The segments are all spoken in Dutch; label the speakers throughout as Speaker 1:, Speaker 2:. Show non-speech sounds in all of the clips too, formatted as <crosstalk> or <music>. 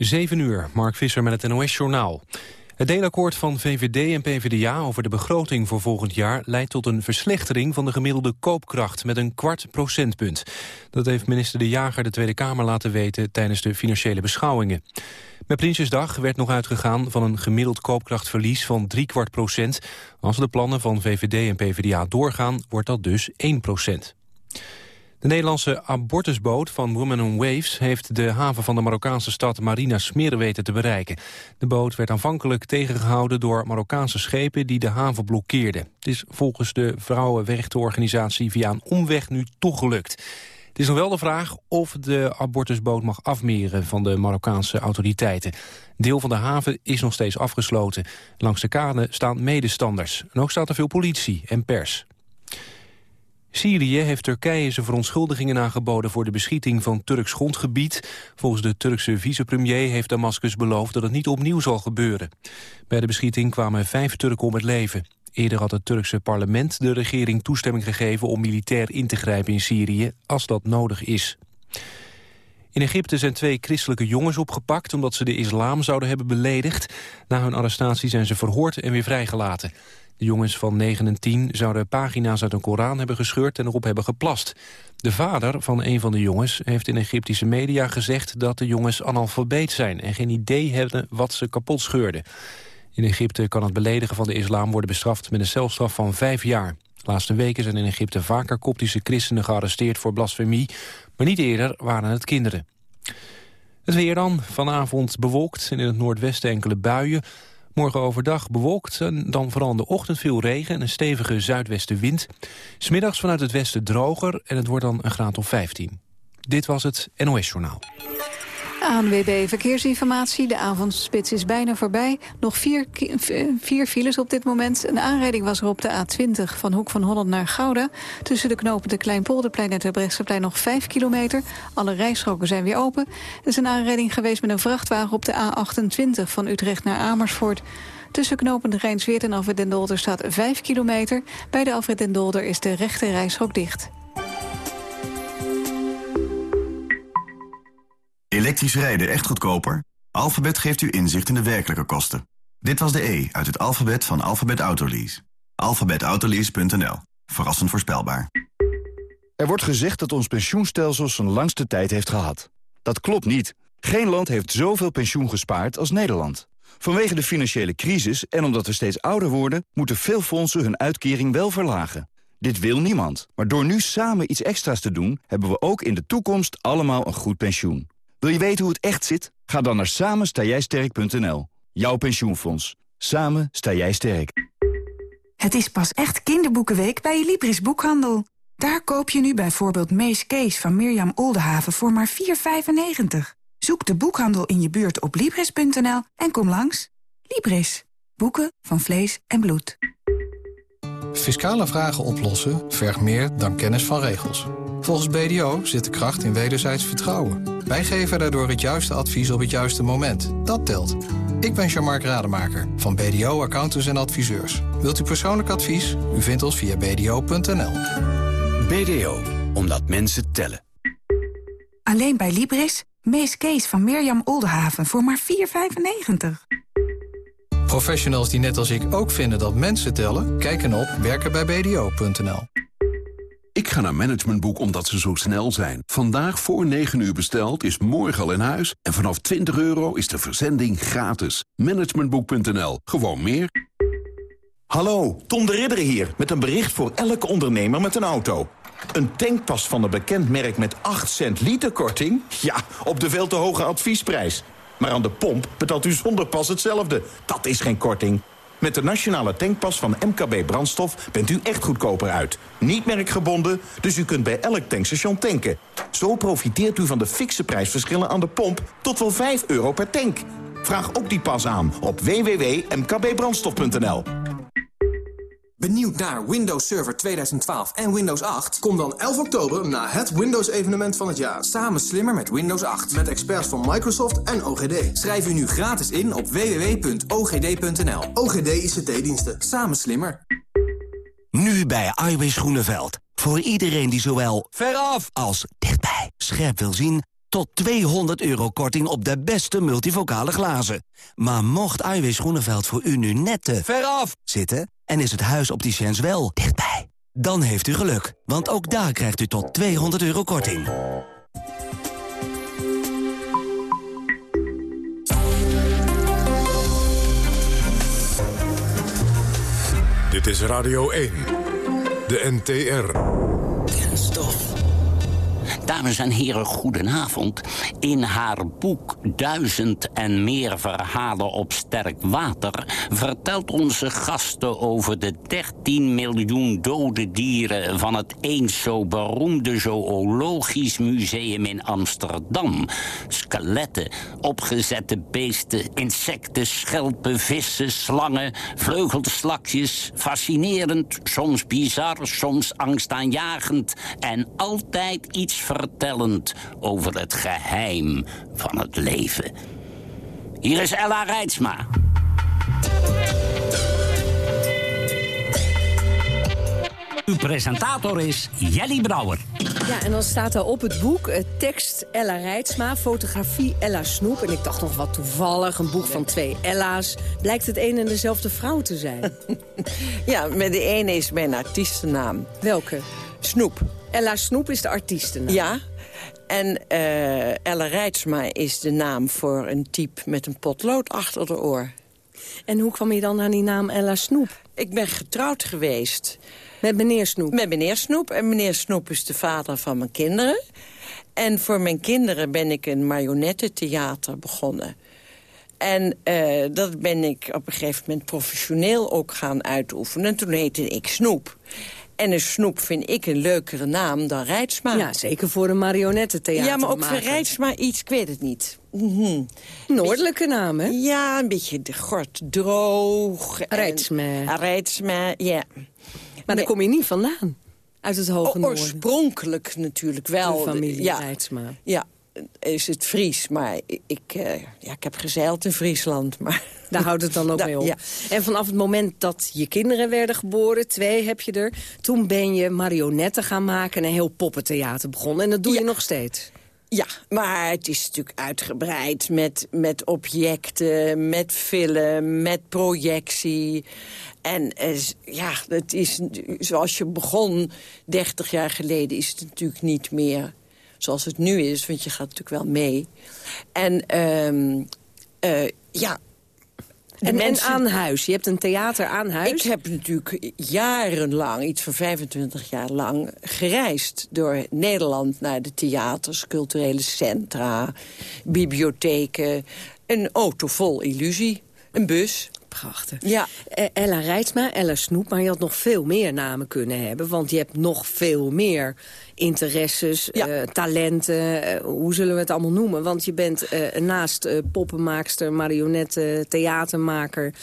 Speaker 1: 7 uur, Mark Visser met het NOS-journaal. Het deelakkoord van VVD en PvdA over de begroting voor volgend jaar... leidt tot een verslechtering van de gemiddelde koopkracht met een kwart procentpunt. Dat heeft minister De Jager de Tweede Kamer laten weten... tijdens de financiële beschouwingen. Met Prinsjesdag werd nog uitgegaan van een gemiddeld koopkrachtverlies van drie kwart procent. Als de plannen van VVD en PvdA doorgaan, wordt dat dus 1 procent. De Nederlandse abortusboot van Women on Waves... heeft de haven van de Marokkaanse stad Marina Smeren weten te bereiken. De boot werd aanvankelijk tegengehouden door Marokkaanse schepen... die de haven blokkeerden. Het is volgens de vrouwenrechtenorganisatie via een omweg nu toch gelukt. Het is nog wel de vraag of de abortusboot mag afmeren... van de Marokkaanse autoriteiten. Deel van de haven is nog steeds afgesloten. Langs de kade staan medestanders. En ook staat er veel politie en pers. Syrië heeft Turkije zijn verontschuldigingen aangeboden voor de beschieting van Turks grondgebied. Volgens de Turkse vicepremier heeft Damascus beloofd dat het niet opnieuw zal gebeuren. Bij de beschieting kwamen vijf Turken om het leven. Eerder had het Turkse parlement de regering toestemming gegeven om militair in te grijpen in Syrië als dat nodig is. In Egypte zijn twee christelijke jongens opgepakt omdat ze de islam zouden hebben beledigd. Na hun arrestatie zijn ze verhoord en weer vrijgelaten. De jongens van 9 en 10 zouden pagina's uit een Koran hebben gescheurd en erop hebben geplast. De vader van een van de jongens heeft in Egyptische media gezegd dat de jongens analfabeet zijn en geen idee hebben wat ze kapot scheurden. In Egypte kan het beledigen van de islam worden bestraft met een celstraf van vijf jaar. De laatste weken zijn in Egypte vaker koptische christenen gearresteerd voor blasfemie, maar niet eerder waren het kinderen. Het weer dan, vanavond bewolkt en in het noordwesten enkele buien. Morgen overdag bewolkt en dan vooral in de ochtend veel regen en een stevige zuidwestenwind. Smiddags vanuit het westen droger en het wordt dan een graad of 15. Dit was het NOS Journaal.
Speaker 2: ANWB Verkeersinformatie. De avondspits is bijna voorbij. Nog vier, vier files op dit moment. Een aanrijding was er op de A20 van Hoek van Holland naar Gouda. Tussen de knopen de Kleinpolderplein en het Brechtseplein nog 5 kilometer. Alle rijstroken zijn weer open. Er is een aanrijding geweest met een vrachtwagen op de A28 van Utrecht naar Amersfoort. Tussen knopen de Rijnsweert en Alfred den Dolder staat 5 kilometer. Bij de Alfred den Dolder is de rechte rijstrook dicht.
Speaker 3: Elektrisch rijden echt goedkoper? Alphabet geeft u inzicht in de werkelijke kosten. Dit was de E uit het alfabet van Alphabet Autolease. alphabetautolease.nl. Verrassend voorspelbaar.
Speaker 4: Er wordt gezegd dat ons pensioenstelsel zijn langste tijd heeft gehad. Dat klopt niet. Geen land heeft zoveel pensioen gespaard als Nederland. Vanwege de financiële crisis en omdat we steeds ouder worden... moeten veel fondsen hun uitkering wel verlagen. Dit wil niemand. Maar door nu samen iets extra's te doen... hebben we ook in de toekomst allemaal een goed pensioen. Wil je weten hoe het echt zit? Ga dan naar samenstaaijsterk.nl. Jouw pensioenfonds. Samen sta jij sterk.
Speaker 5: Het is pas echt kinderboekenweek bij je Libris Boekhandel. Daar koop je nu bijvoorbeeld Mees Kees van Mirjam Oldenhaven voor maar 4,95. Zoek de boekhandel in je buurt op Libris.nl en kom langs. Libris. Boeken van vlees en bloed.
Speaker 6: Fiscale vragen oplossen vergt meer dan kennis van regels. Volgens BDO zit de kracht in wederzijds vertrouwen. Wij geven daardoor het juiste advies op het juiste moment. Dat telt. Ik ben Jean-Marc Rademaker van BDO Accountants en Adviseurs. Wilt u persoonlijk advies? U vindt ons via bdo.nl.
Speaker 7: BDO, omdat mensen tellen.
Speaker 5: Alleen bij Libris, Mees Kees van Mirjam Oldenhaven voor maar 4,95.
Speaker 6: Professionals die net als ik ook vinden dat mensen tellen... kijken op werkenbijbdo.nl.
Speaker 8: Ik ga naar Managementboek omdat ze zo snel zijn. Vandaag voor 9 uur besteld is morgen al in huis... en vanaf 20 euro is de verzending gratis. Managementboek.nl. Gewoon meer.
Speaker 9: Hallo, Tom de Ridder hier... met een bericht voor elke ondernemer met een auto. Een tankpas van een bekend merk met 8 cent liter korting? Ja, op de veel te hoge adviesprijs. Maar aan de pomp betaalt u zonder pas hetzelfde. Dat is geen korting. Met de nationale tankpas van MKB Brandstof bent u echt goedkoper uit. Niet merkgebonden, dus u kunt bij elk tankstation tanken. Zo profiteert u van de fikse prijsverschillen aan de pomp tot wel 5 euro per tank. Vraag ook die pas aan op www.mkbbrandstof.nl.
Speaker 10: Benieuwd naar Windows Server 2012 en Windows 8? Kom dan 11 oktober naar het Windows-evenement van het jaar. Samen slimmer met Windows 8. Met experts van Microsoft en OGD. Schrijf u nu gratis in op www.ogd.nl. OGD ICT-diensten. Samen slimmer.
Speaker 11: Nu bij Iwis Groeneveld. Voor iedereen die zowel veraf als dichtbij scherp wil zien Tot 200 euro korting op de beste multivocale glazen. Maar mocht Iwis Groeneveld voor u nu net te veraf zitten... en is het huis opticiens wel dichtbij... dan heeft u geluk, want ook daar krijgt u tot 200 euro korting.
Speaker 12: Dit is Radio 1, de NTR.
Speaker 13: Kenstof. Dames en heren, goedenavond. In haar boek Duizend en meer verhalen op sterk water... vertelt onze gasten over de 13 miljoen dode dieren... van het eens zo beroemde zoologisch museum in Amsterdam. Skeletten, opgezette beesten, insecten, schelpen, vissen, slangen... vleugelslakjes, fascinerend, soms bizar, soms angstaanjagend... en altijd iets vertellend over het geheim van het leven. Hier is Ella Rijtsma. Uw presentator is Jelly Brouwer.
Speaker 14: Ja, en dan staat er op het boek eh, tekst Ella Rijtsma, fotografie Ella Snoep. En ik dacht nog wat toevallig, een boek van twee Ella's. Blijkt het een en dezelfde vrouw te zijn. <laughs>
Speaker 15: ja, met de ene is mijn artiestennaam.
Speaker 14: Welke?
Speaker 15: Snoep.
Speaker 14: Ella Snoep is de artiestennaam.
Speaker 15: Ja, en uh, Ella Rijtsma is de naam voor een type met een potlood achter de oor.
Speaker 14: En hoe kwam je dan aan die naam Ella Snoep?
Speaker 15: Ik ben getrouwd geweest.
Speaker 14: Met meneer Snoep?
Speaker 15: Met meneer Snoep. En meneer Snoep is de vader van mijn kinderen. En voor mijn kinderen ben ik een marionettentheater begonnen. En uh, dat ben ik op een gegeven moment professioneel ook gaan uitoefenen. En toen heette ik Snoep. En een snoep vind ik een leukere naam dan Rijtsma.
Speaker 14: Ja, zeker voor een marionettentheater.
Speaker 15: Ja, maar ook voor Rijtsma iets, ik weet het niet.
Speaker 14: Mm Noordelijke naam, hè?
Speaker 15: Ja, een beetje de gort droog.
Speaker 14: Rijtsma.
Speaker 15: Rijtsma, ja.
Speaker 14: Maar daar kom je niet vandaan, uit het Hoge Noorden.
Speaker 15: Oorspronkelijk natuurlijk wel.
Speaker 14: De familie
Speaker 15: ja,
Speaker 14: Rijtsma.
Speaker 15: Ja, is het Fries. Maar ik, uh, ja, ik heb gezeild in Friesland. Maar
Speaker 14: Daar houdt het dan ook <laughs> mee op. Ja. En vanaf het moment dat je kinderen werden geboren, twee heb je er... toen ben je marionetten gaan maken en een heel poppentheater begonnen. En dat doe je nog steeds.
Speaker 15: Ja, maar het is natuurlijk uitgebreid met, met objecten, met film, met projectie. En ja, het is zoals je begon 30 jaar geleden is het natuurlijk niet meer zoals het nu is. Want je gaat natuurlijk wel mee. En um, uh, ja,
Speaker 14: en, mensen... en aan huis. Je hebt een theater aan huis.
Speaker 15: Ik heb natuurlijk jarenlang, iets van 25 jaar lang... gereisd door Nederland naar de theaters, culturele centra... bibliotheken, een auto vol illusie, een bus...
Speaker 14: Prachtig.
Speaker 15: Ja.
Speaker 14: Eh, Ella Rijtsma, Ella Snoep, maar je had nog veel meer namen kunnen hebben. Want je hebt nog veel meer interesses, ja. uh, talenten, uh, hoe zullen we het allemaal noemen? Want je bent uh, naast poppenmaakster, marionetten, theatermaker...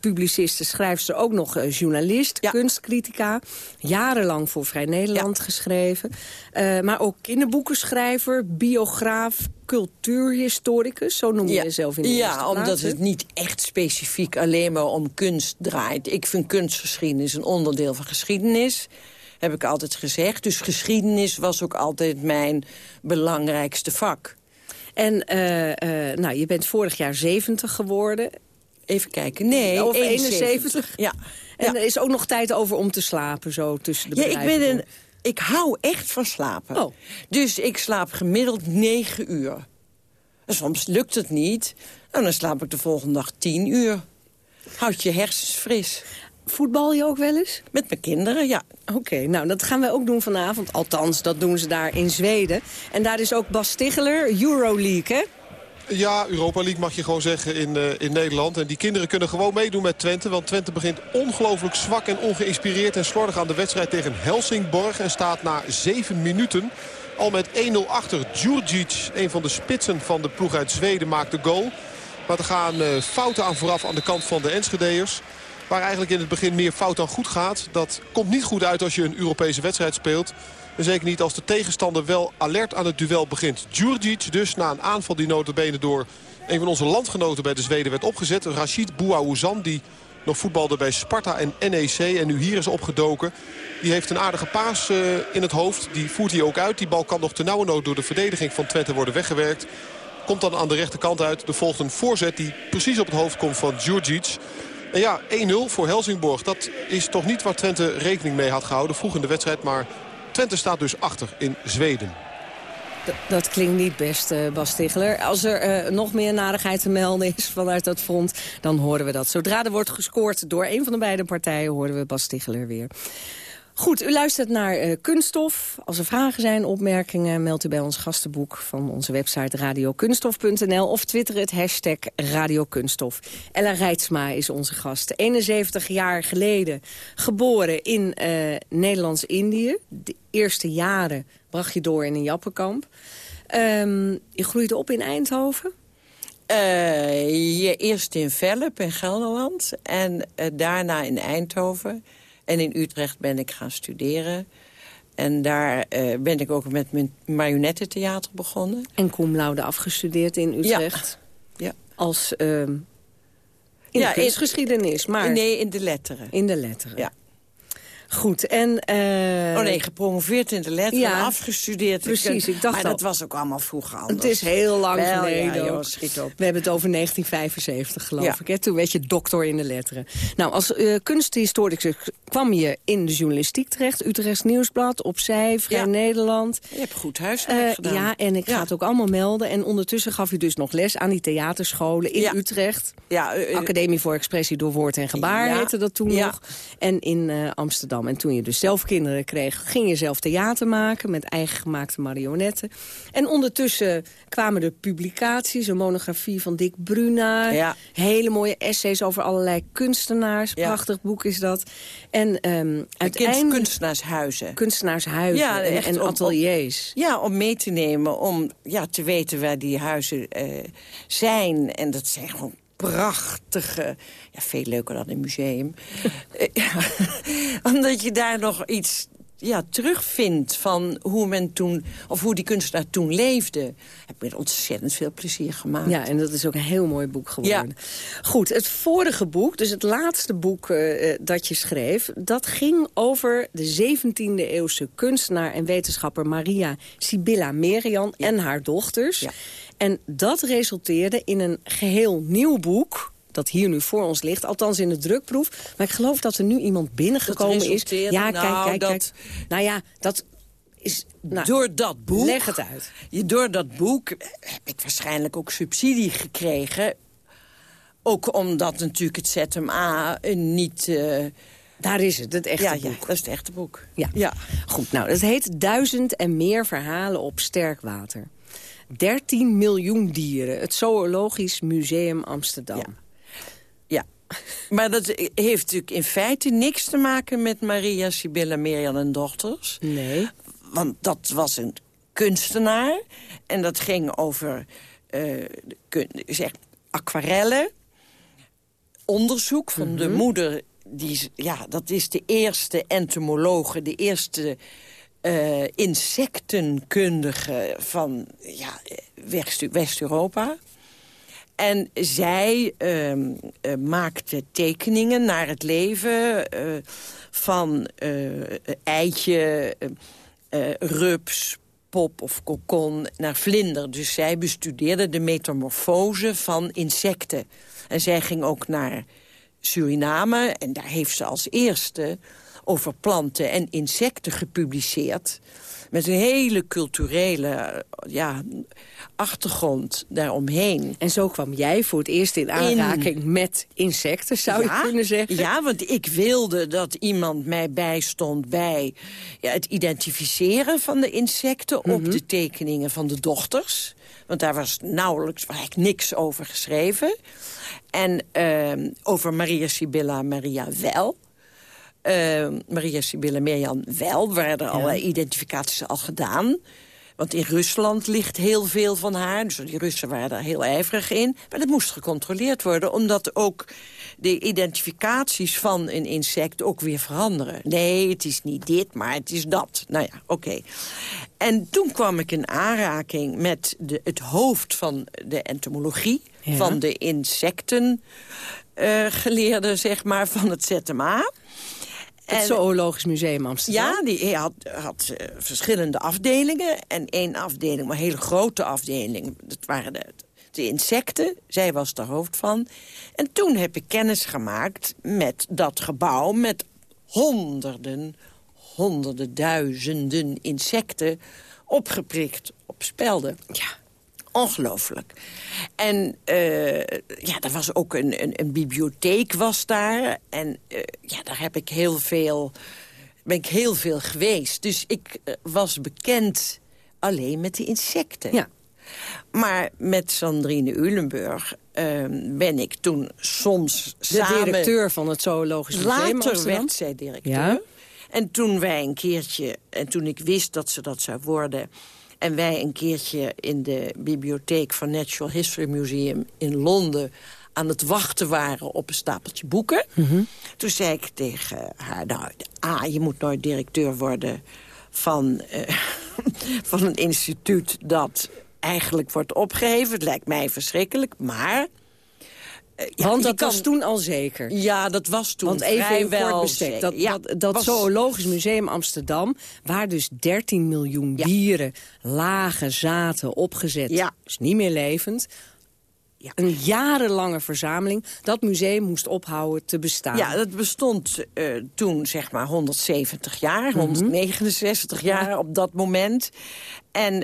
Speaker 14: publiciste, schrijfster, ook nog journalist, ja. kunstcritica. Jarenlang voor Vrij Nederland ja. geschreven. maar ook kinderboekenschrijver, biograaf, cultuurhistoricus. Zo noem je jezelf in de
Speaker 15: Ja, omdat het niet echt specifiek alleen maar om kunst draait. Ik vind kunstgeschiedenis een onderdeel van geschiedenis heb ik altijd gezegd. Dus geschiedenis was ook altijd mijn belangrijkste vak.
Speaker 14: En uh, uh, nou, je bent vorig jaar 70 geworden.
Speaker 15: Even kijken, nee,
Speaker 14: of 71. 71.
Speaker 15: Ja.
Speaker 14: En ja. er is ook nog tijd over om te slapen, zo tussen de
Speaker 15: Ja, ik ben een... Ik hou echt van slapen.
Speaker 14: Oh.
Speaker 15: Dus ik slaap gemiddeld 9 uur. En soms lukt het niet. En dan slaap ik de volgende dag 10 uur. Houd je hersens fris.
Speaker 14: Voetbal je ook wel eens?
Speaker 15: Met mijn kinderen, ja.
Speaker 14: Oké, okay, nou dat gaan wij ook doen vanavond. Althans, dat doen ze daar in Zweden. En daar is ook Bas Stigler, Euroleague, hè?
Speaker 16: Ja, Europa League mag je gewoon zeggen in, uh, in Nederland. En die kinderen kunnen gewoon meedoen met Twente. Want Twente begint ongelooflijk zwak en ongeïnspireerd en slordig aan de wedstrijd tegen Helsingborg. En staat na zeven minuten al met 1-0 achter. Djurdjic, een van de spitsen van de ploeg uit Zweden, maakt de goal. Maar er gaan uh, fouten aan vooraf aan de kant van de Enschedeërs. Waar eigenlijk in het begin meer fout dan goed gaat. Dat komt niet goed uit als je een Europese wedstrijd speelt. En zeker niet als de tegenstander wel alert aan het duel begint. Djurdjic dus na een aanval die notabene door een van onze landgenoten bij de Zweden werd opgezet. Rashid Bouaouzan die nog voetbalde bij Sparta en NEC en nu hier is opgedoken. Die heeft een aardige paas uh, in het hoofd. Die voert hij ook uit. Die bal kan nog te nauwe nood door de verdediging van Twente worden weggewerkt. Komt dan aan de rechterkant uit. Er volgt een voorzet die precies op het hoofd komt van Djurdjic. En ja, 1-0 voor Helsingborg. Dat is toch niet waar Twente rekening mee had gehouden. Vroeg in de wedstrijd, maar Twente staat dus achter in Zweden.
Speaker 14: Dat klinkt niet best, uh, Bas Stigler. Als er uh, nog meer narigheid te melden is vanuit dat front, dan horen we dat. Zodra er wordt gescoord door een van de beide partijen, horen we Bas Stigler weer. Goed, u luistert naar uh, Kunststof. Als er vragen zijn, opmerkingen, meldt u bij ons gastenboek... van onze website radiokunststof.nl of twitter het hashtag radiokunststof. Ella Rijtsma is onze gast. 71 jaar geleden geboren in uh, Nederlands-Indië. De eerste jaren bracht je door in een jappenkamp. Um, je groeide op in Eindhoven?
Speaker 15: Uh, je eerst in Velp in Gelderland en daarna in Eindhoven... En in Utrecht ben ik gaan studeren. En daar uh, ben ik ook met mijn marionettentheater begonnen.
Speaker 14: En cum laude afgestudeerd in Utrecht?
Speaker 15: Ja. ja.
Speaker 14: Als uh, in ja, de kunstgeschiedenis, maar...
Speaker 15: Nee, in de letteren.
Speaker 14: In de letteren.
Speaker 15: Ja.
Speaker 14: Goed, en... Uh...
Speaker 15: Oh nee, gepromoveerd in de letteren, ja,
Speaker 14: afgestudeerd. Precies, ik dacht
Speaker 15: Maar dat was ook allemaal vroeger anders.
Speaker 14: Het is heel lang
Speaker 15: Wel,
Speaker 14: geleden.
Speaker 15: Ja, joh, schiet op.
Speaker 14: We hebben het over 1975, geloof ja. ik. Hè? Toen werd je doctor in de letteren. Nou, als uh, kunsthistoricus kwam je in de journalistiek terecht. Utrechts Nieuwsblad, Opzij, Vrij Nederland.
Speaker 15: Je hebt goed huiswerk uh, gedaan.
Speaker 14: Ja, en ik ga het ook allemaal melden. En ondertussen gaf u dus nog les aan die theaterscholen in Utrecht.
Speaker 15: Ja,
Speaker 14: Academie voor Expressie door Woord en Gebaar heette dat toen nog. En in Amsterdam. En toen je dus zelf kinderen kreeg, ging je zelf theater maken... met eigen gemaakte marionetten. En ondertussen kwamen er publicaties, een monografie van Dick Bruna...
Speaker 15: Ja.
Speaker 14: hele mooie essays over allerlei kunstenaars. Ja. Prachtig boek is dat. En um, uiteindelijk...
Speaker 15: Kunstenaarshuizen.
Speaker 14: Kunstenaarshuizen
Speaker 15: ja,
Speaker 14: en, en ateliers.
Speaker 15: Om, ja, om mee te nemen, om ja, te weten waar die huizen uh, zijn. En dat zijn gewoon prachtige... Ja, veel leuker dan een museum. <laughs> ja, <laughs> omdat je daar nog iets ja, terugvindt van hoe men toen, of hoe die kunstenaar toen leefde. Heb me ontzettend veel plezier gemaakt.
Speaker 14: Ja, en dat is ook een heel mooi boek geworden. Ja. Goed, het vorige boek, dus het laatste boek uh, dat je schreef... dat ging over de 17e eeuwse kunstenaar en wetenschapper Maria Sibylla Merian ja. en haar dochters...
Speaker 15: Ja.
Speaker 14: En dat resulteerde in een geheel nieuw boek dat hier nu voor ons ligt. Althans in de drukproef. Maar ik geloof dat er nu iemand binnengekomen is.
Speaker 15: Ja,
Speaker 14: kijk,
Speaker 15: nou,
Speaker 14: kijk,
Speaker 15: dat...
Speaker 14: kijk. Nou ja, dat is... Nou,
Speaker 15: door dat boek...
Speaker 14: Leg het uit.
Speaker 15: Door dat boek heb ik waarschijnlijk ook subsidie gekregen. Ook omdat natuurlijk het ZMA niet... Uh,
Speaker 14: daar is het, het echte
Speaker 15: ja,
Speaker 14: boek.
Speaker 15: Ja, dat is het echte boek.
Speaker 14: Ja.
Speaker 15: ja.
Speaker 14: Goed, nou, het heet Duizend en meer verhalen op sterk water. 13 miljoen dieren. Het Zoologisch Museum Amsterdam.
Speaker 15: Ja. Maar dat heeft natuurlijk in feite niks te maken met Maria Sibylla Merian en dochters.
Speaker 14: Nee.
Speaker 15: Want dat was een kunstenaar. En dat ging over uh, zeg, aquarellen. Onderzoek van mm -hmm. de moeder. Die, ja, dat is de eerste entomologe, de eerste uh, insectenkundige van ja, West-Europa. En zij uh, uh, maakte tekeningen naar het leven uh, van eitje, rups, pop of kokon naar vlinder. Dus zij bestudeerde de metamorfose van insecten. En zij ging ook naar Suriname en daar heeft ze als eerste over planten en insecten gepubliceerd. Met een hele culturele ja, achtergrond daaromheen.
Speaker 14: En zo kwam jij voor het eerst in aanraking in... met insecten, zou
Speaker 15: ja,
Speaker 14: je kunnen zeggen?
Speaker 15: Ja, want ik wilde dat iemand mij bijstond bij ja, het identificeren van de insecten... Mm -hmm. op de tekeningen van de dochters. Want daar was nauwelijks eigenlijk niks over geschreven. En uh, over Maria Sibylla Maria wel. Uh, Maria Sibylla Mirjam wel, werden allerlei identificaties al gedaan. Want in Rusland ligt heel veel van haar. Dus die Russen waren daar heel ijverig in. Maar dat moest gecontroleerd worden, omdat ook de identificaties van een insect ook weer veranderen. Nee, het is niet dit, maar het is dat. Nou ja, oké. En toen kwam ik in aanraking met de, het hoofd van de entomologie... van de insectengeleerden, uh, zeg maar, van het ZMA...
Speaker 14: Het Zoologisch Museum Amsterdam?
Speaker 15: Ja, die had, had uh, verschillende afdelingen. En één afdeling, maar een hele grote afdeling. Dat waren de, de insecten. Zij was de hoofd van. En toen heb ik kennis gemaakt met dat gebouw... met honderden, honderden, duizenden insecten opgeprikt op spelden. Ja, ongelooflijk. En uh, ja, er was ook een, een, een, bibliotheek was daar. En uh, ja, daar heb ik heel veel, ben ik heel veel geweest. Dus ik uh, was bekend alleen met de insecten. Ja. Maar met Sandrine Ulenburg ehm, ben ik toen soms
Speaker 14: de
Speaker 15: samen...
Speaker 14: De directeur van het Zoologisch Museum
Speaker 15: Later werd zij directeur. Ja? En toen wij een keertje, en toen ik wist dat ze dat zou worden... en wij een keertje in de bibliotheek van Natural History Museum in Londen aan het wachten waren op een stapeltje boeken. Mm -hmm. Toen zei ik tegen haar, nou, A, je moet nooit directeur worden van, uh, <laughs> van een instituut dat eigenlijk wordt opgeheven. Het lijkt mij verschrikkelijk, maar...
Speaker 14: Ja, Want dat kan... was toen al zeker.
Speaker 15: Ja, dat was toen
Speaker 14: Want even in kort bestek, dat, ja, dat, dat was... Zoologisch Museum Amsterdam... waar dus 13 miljoen ja. dieren lagen, zaten, opgezet... Ja. dus niet meer levend... Ja. Een jarenlange verzameling. Dat museum moest ophouden te bestaan.
Speaker 15: Ja, dat bestond uh, toen zeg maar 170 jaar, mm -hmm. 169 jaar op dat moment. En uh,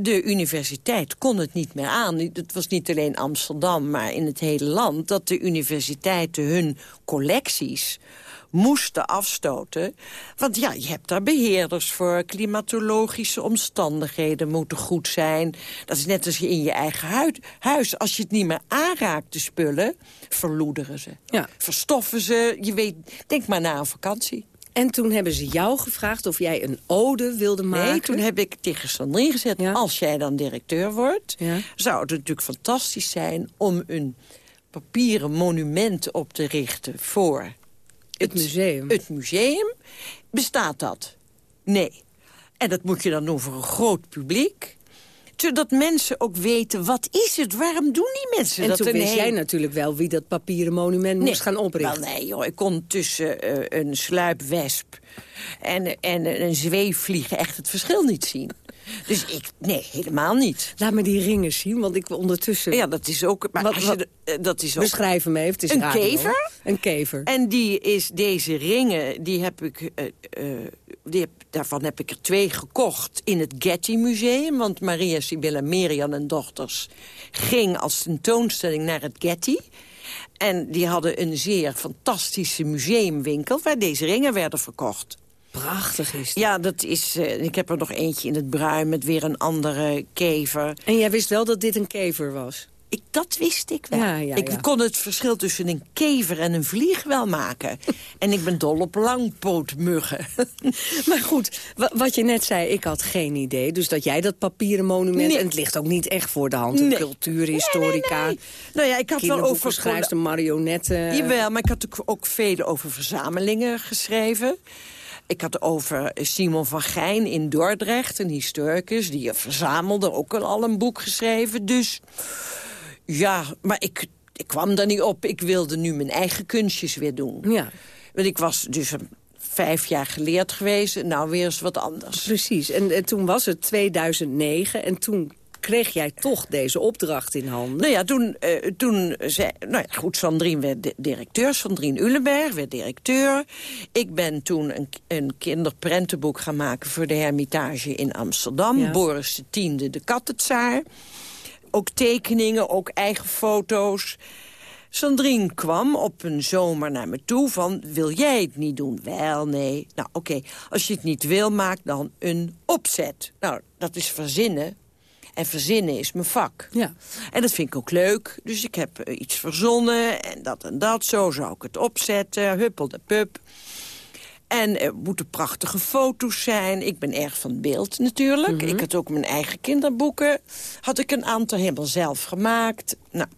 Speaker 15: de universiteit kon het niet meer aan. Het was niet alleen Amsterdam, maar in het hele land... dat de universiteiten hun collecties moesten afstoten. Want ja, je hebt daar beheerders voor. Klimatologische omstandigheden moeten goed zijn. Dat is net als je in je eigen huis. Als je het niet meer aanraakt, de spullen, verloederen ze. Ja. Verstoffen ze. Je weet, denk maar na een vakantie.
Speaker 14: En toen hebben ze jou gevraagd of jij een ode wilde maken?
Speaker 15: Nee, toen heb ik tegen Sandrine gezet... Ja. als jij dan directeur wordt... Ja. zou het natuurlijk fantastisch zijn om een papieren monument op te richten... voor
Speaker 14: het museum.
Speaker 15: Het museum. Bestaat dat? Nee. En dat moet je dan doen voor een groot publiek zodat mensen ook weten, wat is het? Waarom doen die mensen
Speaker 14: en
Speaker 15: dat?
Speaker 14: En toen wist jij natuurlijk wel wie dat papieren monument
Speaker 15: nee,
Speaker 14: moest gaan oprichten.
Speaker 15: Wel nee, joh, ik kon tussen uh, een sluipwesp en, en een zweefvliegen echt het verschil niet zien. Dus ik, nee, helemaal niet.
Speaker 14: Laat me die ringen zien, want ik ondertussen...
Speaker 15: Ja, dat is ook... Maar wat, wat, je, dat is ook
Speaker 14: beschrijf hem even, het is
Speaker 15: Een
Speaker 14: radio.
Speaker 15: kever.
Speaker 14: Een kever.
Speaker 15: En die is, deze ringen, die heb ik... Uh, uh, die heb, daarvan heb ik er twee gekocht in het Getty Museum. Want Maria Sibylla Merian en dochters ging als tentoonstelling naar het Getty. En die hadden een zeer fantastische museumwinkel... waar deze ringen werden verkocht.
Speaker 14: Prachtig is het.
Speaker 15: Ja, dat is, uh, ik heb er nog eentje in het bruin met weer een andere kever.
Speaker 14: En jij wist wel dat dit een kever was?
Speaker 15: Ik, dat wist ik wel.
Speaker 14: Ja, ja,
Speaker 15: ik
Speaker 14: ja.
Speaker 15: kon het verschil tussen een kever en een vlieg wel maken. <laughs> en ik ben dol op langpootmuggen. <laughs>
Speaker 14: maar goed, wat je net zei, ik had geen idee. Dus dat jij dat papieren monument...
Speaker 15: Nee.
Speaker 14: en het ligt ook niet echt voor de hand. Een
Speaker 15: Nee.
Speaker 14: cultuurhistorica.
Speaker 15: Nee, nee, nee. Nou ja, ik had wel over...
Speaker 14: schrijfster, marionetten.
Speaker 15: Jawel, maar ik had ook, ook veel over verzamelingen geschreven. Ik had over Simon van Gijn in Dordrecht, een historicus... die verzamelde, ook al een boek geschreven. Dus ja, maar ik, ik kwam daar niet op. Ik wilde nu mijn eigen kunstjes weer doen.
Speaker 14: Ja.
Speaker 15: Want ik was dus een vijf jaar geleerd geweest. Nou, weer eens wat anders.
Speaker 14: Precies. En, en toen was het 2009 en toen kreeg jij toch deze opdracht in handen.
Speaker 15: Nou ja, toen, uh, toen zei... Nou ja, goed, Sandrine werd di- directeur. Sandrine Ulenberg werd directeur. Ik ben toen een, een kinderprentenboek gaan maken... voor de Hermitage in Amsterdam.
Speaker 14: Ja.
Speaker 15: Boris X, de kattentsaar. Ook tekeningen, ook eigen foto's. Sandrine kwam op een zomer naar me toe van... wil jij het niet doen? Wel, nee. Nou, oké, als je het niet wil, maak dan een opzet. Nou, dat is verzinnen. En verzinnen is mijn vak.
Speaker 14: Ja.
Speaker 15: En dat vind ik ook leuk. Dus ik heb eh, iets verzonnen en dat en dat. Zo zou ik het opzetten. Huppel de pup. En er moeten prachtige foto's zijn. Ik ben erg van beeld natuurlijk.
Speaker 14: Mhm.
Speaker 15: Ik had ook mijn eigen kinderboeken. Had ik een aantal helemaal zelf gemaakt. Nou,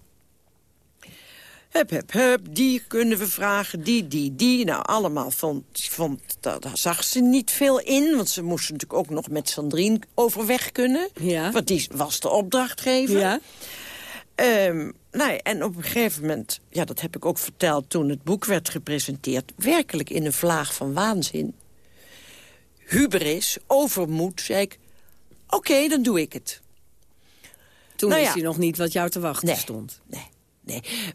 Speaker 15: Hup, hup, hup, die kunnen we vragen, die, die, die. Nou, allemaal vond, vond daar, daar zag ze niet veel in. Want ze moesten natuurlijk ook nog met Sandrine overweg kunnen.
Speaker 14: Ja.
Speaker 15: Want die was de opdrachtgever.
Speaker 14: Ja.
Speaker 15: Nou, ja, en op een gegeven moment, ja, dat heb ik ook verteld... toen het boek werd gepresenteerd, werkelijk in een vlaag van waanzin. Hubris, overmoed, zei ik... oké, dan doe ik het.
Speaker 14: Toen
Speaker 15: Nou
Speaker 14: wist
Speaker 15: ja.
Speaker 14: hij nog niet wat jou te wachten stond.
Speaker 15: Nee.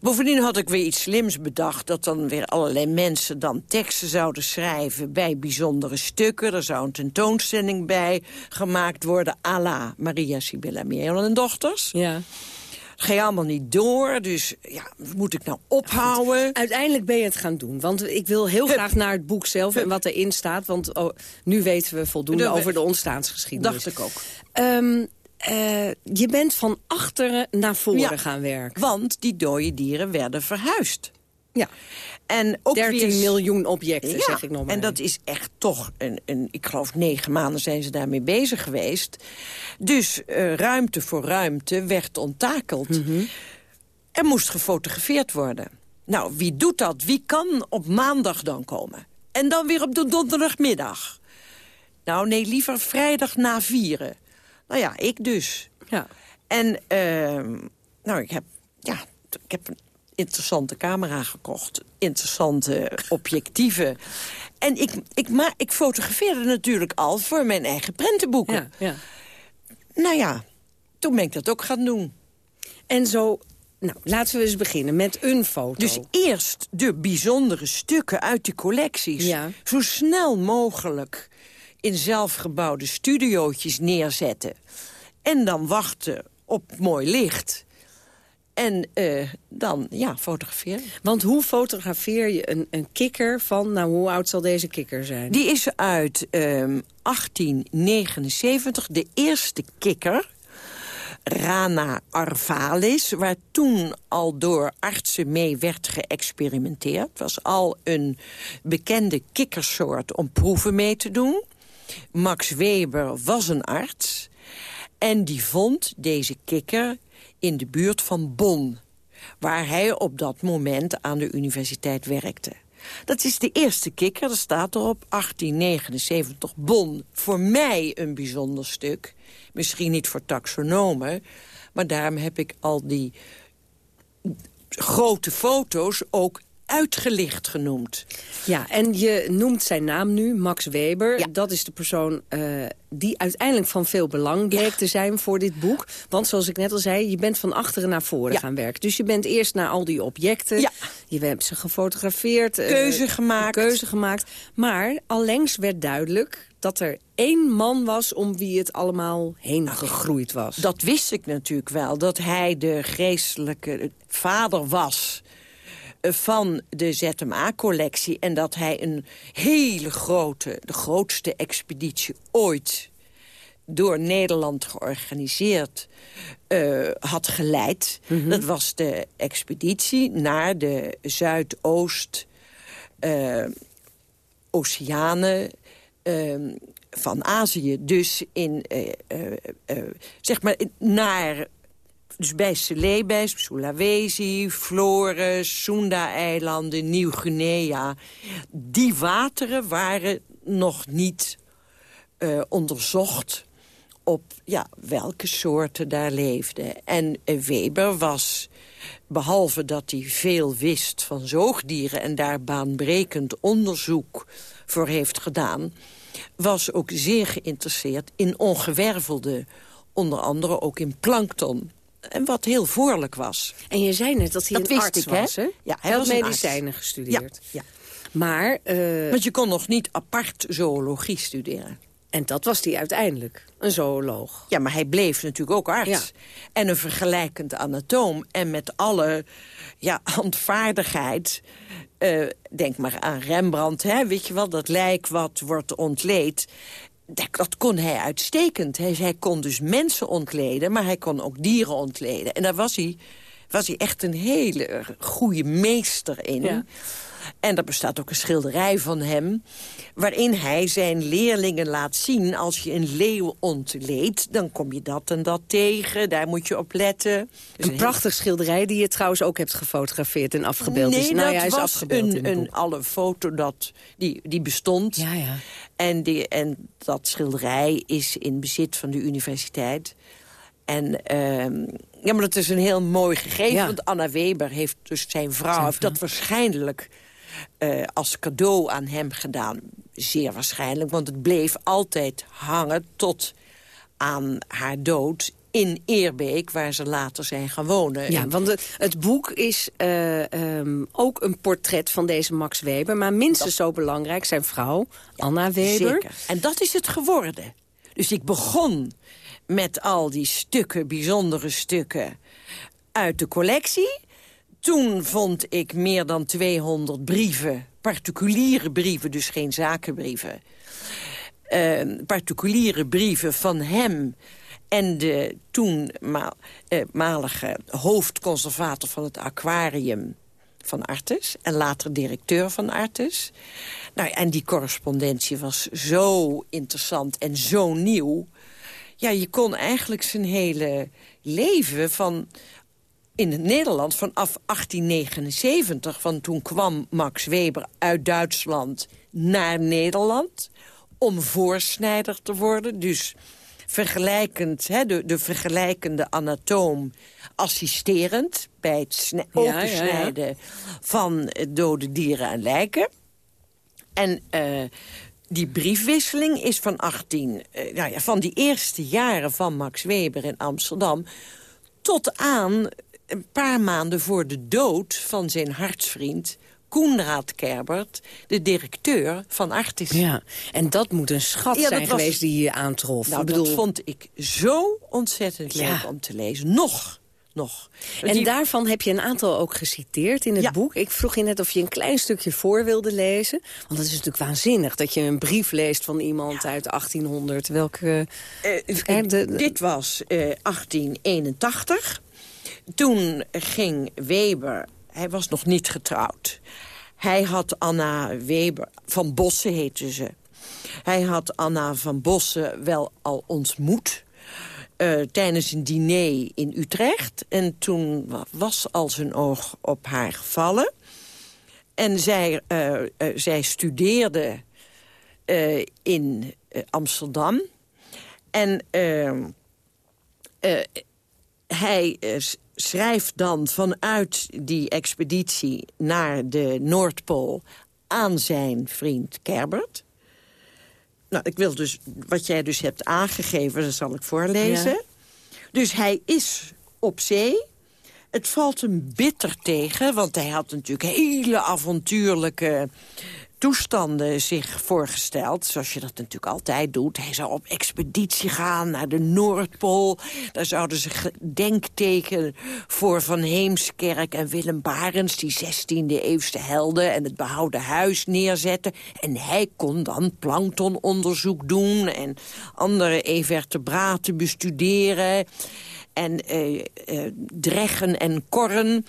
Speaker 15: Bovendien had ik weer iets slims bedacht... dat dan weer allerlei mensen dan teksten zouden schrijven... bij bijzondere stukken. Er zou een tentoonstelling bij gemaakt worden... à la Maria Sibylla Merel en dochters.
Speaker 14: Ja.
Speaker 15: Dat ging allemaal niet door, dus ja, moet ik nou ophouden?
Speaker 14: Uiteindelijk ben je het gaan doen. Want ik wil heel graag naar het boek zelf en wat erin staat. Want oh, nu weten we voldoende over de ontstaansgeschiedenis.
Speaker 15: Dacht ik ook.
Speaker 14: Ehm, eh, je bent van achteren naar voren
Speaker 15: Ja,
Speaker 14: gaan werken.
Speaker 15: Want die dode dieren werden verhuisd.
Speaker 14: Ja.
Speaker 15: En ook
Speaker 14: 13
Speaker 15: weer-
Speaker 14: miljoen objecten,
Speaker 15: Ja,
Speaker 14: zeg ik nog maar.
Speaker 15: En dat is echt toch, een, een, ik geloof negen maanden zijn ze daarmee bezig geweest. Dus eh, ruimte voor ruimte werd onttakeld.
Speaker 14: Mhm.
Speaker 15: Er moest gefotografeerd worden. Nou, wie doet dat? Wie kan op maandag dan komen? En dan weer op de donderdagmiddag. Nou, nee, liever vrijdag na vieren. Nou ja, ik dus.
Speaker 14: Ja.
Speaker 15: En, ehm, nou, ik heb, ja, ik heb een interessante camera gekocht. Interessante objectieven. En ik, ik, ma ik fotografeerde natuurlijk al voor mijn eigen prentenboeken.
Speaker 14: Ja, ja.
Speaker 15: Nou ja, toen ben ik dat ook gaan doen.
Speaker 14: En zo, nou, laten we eens beginnen met een foto.
Speaker 15: Dus eerst de bijzondere stukken uit die collecties...
Speaker 14: Ja.
Speaker 15: zo snel mogelijk in zelfgebouwde studiootjes neerzetten. En dan wachten op mooi licht. En eh, dan, ja, fotograferen.
Speaker 14: Want hoe fotografeer je een, een kikker van... nou, hoe oud zal deze kikker zijn?
Speaker 15: Die is uit ehm 1879, de eerste kikker... Rana arvalis, waar toen al door artsen mee werd geëxperimenteerd. Het was al een bekende kikkersoort om proeven mee te doen. Max Weber was een arts en die vond deze kikker in de buurt van Bonn... waar hij op dat moment aan de universiteit werkte. Dat is de eerste kikker, dat staat erop, 1879 Bonn. Voor mij een bijzonder stuk. Misschien niet voor taxonomen, maar daarom heb ik al die grote foto's ook uitgelicht genoemd.
Speaker 14: Ja, en je noemt zijn naam nu, Max Weber. Dat is de persoon eh, die uiteindelijk van veel belang bleek te zijn voor dit boek. Want zoals ik net al zei, je bent van achteren naar voren
Speaker 15: Ja.
Speaker 14: gaan werken. Dus je bent eerst naar al die objecten.
Speaker 15: Ja.
Speaker 14: Je hebt ze gefotografeerd. eh,
Speaker 15: Keuze gemaakt.
Speaker 14: Keuze gemaakt. Maar allengs werd duidelijk dat er één man was om wie het allemaal heen gegroeid was.
Speaker 15: Dat wist ik natuurlijk wel, dat hij de geestelijke vader was van de ZMA-collectie... en dat hij een hele grote, de grootste expeditie ooit door Nederland georganiseerd eh, had geleid. Dat was de expeditie naar de Zuidoost... eh, oceanen eh, van Azië. Dus in, eh, zeg maar, naar... Dus bij Sele, bij Sulawesi, Flores, Sunda-eilanden, Nieuw-Guinea. Die wateren waren nog niet eh, onderzocht op ja, welke soorten daar leefden. En Weber was, behalve dat hij veel wist van zoogdieren... en daar baanbrekend onderzoek voor heeft gedaan... was ook zeer geïnteresseerd in ongewervelde, onder andere ook in plankton. En wat heel voorlijk was.
Speaker 14: En je zei net dat hij
Speaker 15: Dat
Speaker 14: een
Speaker 15: wist
Speaker 14: arts
Speaker 15: ik,
Speaker 14: was, hè?
Speaker 15: Ja, hij
Speaker 14: had medicijnen
Speaker 15: arts.
Speaker 14: gestudeerd.
Speaker 15: Ja,
Speaker 14: Maar, eh,
Speaker 15: Want je kon nog niet apart zoologie studeren.
Speaker 14: en dat was hij uiteindelijk, een zooloog.
Speaker 15: Ja, maar hij bleef natuurlijk ook arts.
Speaker 14: Ja.
Speaker 15: En een vergelijkend anatoom. En met alle ja, <laughs> handvaardigheid. eh, denk maar aan Rembrandt, hè, weet je wel, dat lijk wat wordt ontleed. Dat, kon hij uitstekend. Hij, kon dus mensen ontleden, maar hij kon ook dieren ontleden. En daar was hij, was hij echt een hele goede meester in. En er bestaat ook een schilderij van hem... waarin hij zijn leerlingen laat zien... als je een leeuw ontleedt, dan kom je dat en dat tegen. Daar moet je op letten.
Speaker 14: Dus een, prachtig schilderij die je trouwens ook hebt gefotografeerd en afgebeeld.
Speaker 15: Nee,
Speaker 14: nou,
Speaker 15: dat
Speaker 14: ja, is
Speaker 15: was
Speaker 14: afgebeeld
Speaker 15: een, een alle foto dat, die, die bestond.
Speaker 14: Ja, ja.
Speaker 15: En, die, en dat schilderij is in bezit van de universiteit... En ehm, ja, maar dat is een heel mooi gegeven. Want Anna Weber heeft dus zijn vrouw, heeft dat waarschijnlijk uh, als cadeau aan hem gedaan. Zeer waarschijnlijk, want het bleef altijd hangen tot aan haar dood in Eerbeek, waar ze later zijn gaan wonen.
Speaker 14: Ja, want het, het boek is uh, um, ook een portret van deze Max Weber... maar minstens zo belangrijk, zijn vrouw, Anna Weber.
Speaker 15: Zeker. En dat is het geworden. Dus ik begon met al die stukken, bijzondere stukken, uit de collectie. Toen vond ik meer dan 200 brieven, particuliere brieven, dus geen zakenbrieven. Uh, particuliere brieven van hem en de toenmalige uh, hoofdconservator van het aquarium van Artes... en later directeur van Artes. Nou, en die correspondentie was zo interessant en zo nieuw ja, je kon eigenlijk zijn hele leven van in het Nederland vanaf 1879. Want toen kwam Max Weber uit Duitsland naar Nederland om voorsnijder te worden. Dus vergelijkend, hè, de, de vergelijkende anatoom assisterend... bij het opensnijden van dode dieren en lijken. En uh, die briefwisseling is van 18, uh, nou ja, van die eerste jaren van Max Weber in Amsterdam... tot aan een paar maanden voor de dood van zijn hartsvriend... Koenraad Kerbert, de directeur van Artis.
Speaker 14: Ja, en dat moet een schat zijn geweest die je aantrof.
Speaker 15: Nou, bedoel... dat vond ik zo ontzettend leuk om te lezen. Nog nog.
Speaker 14: En daarvan heb je een aantal ook geciteerd in het boek. Ik vroeg je net of je een klein stukje voor wilde lezen. Want het is natuurlijk waanzinnig dat je een brief leest van iemand uit 1800. Welke...
Speaker 15: Uh, Dit was uh, 1881. Toen ging Weber... Hij was nog niet getrouwd. Hij had Anna Weber... Van Bossen heette ze. Hij had Anna van Bossen wel al ontmoet... Uh, tijdens een diner in Utrecht. En toen was al zijn oog op haar gevallen. En zij, uh, uh, zij studeerde in Amsterdam. En ehm, hij schrijft dan vanuit die expeditie naar de Noordpool... aan zijn vriend Kerbert... Nou, ik wil dus, wat jij dus hebt aangegeven, dat zal ik voorlezen. Dus hij is op zee. Het valt hem bitter tegen, want hij had natuurlijk hele avontuurlijke toestanden zich voorgesteld. Zoals je dat natuurlijk altijd doet. Hij zou op expeditie gaan naar de Noordpool. Daar zouden ze gedenkteken voor Van Heemskerk en Willem Barens... die 16e eeuwse helden en het behouden huis neerzetten. En hij kon dan planktononderzoek doen... en andere evertebraten bestuderen en uh, uh, dreggen en korren.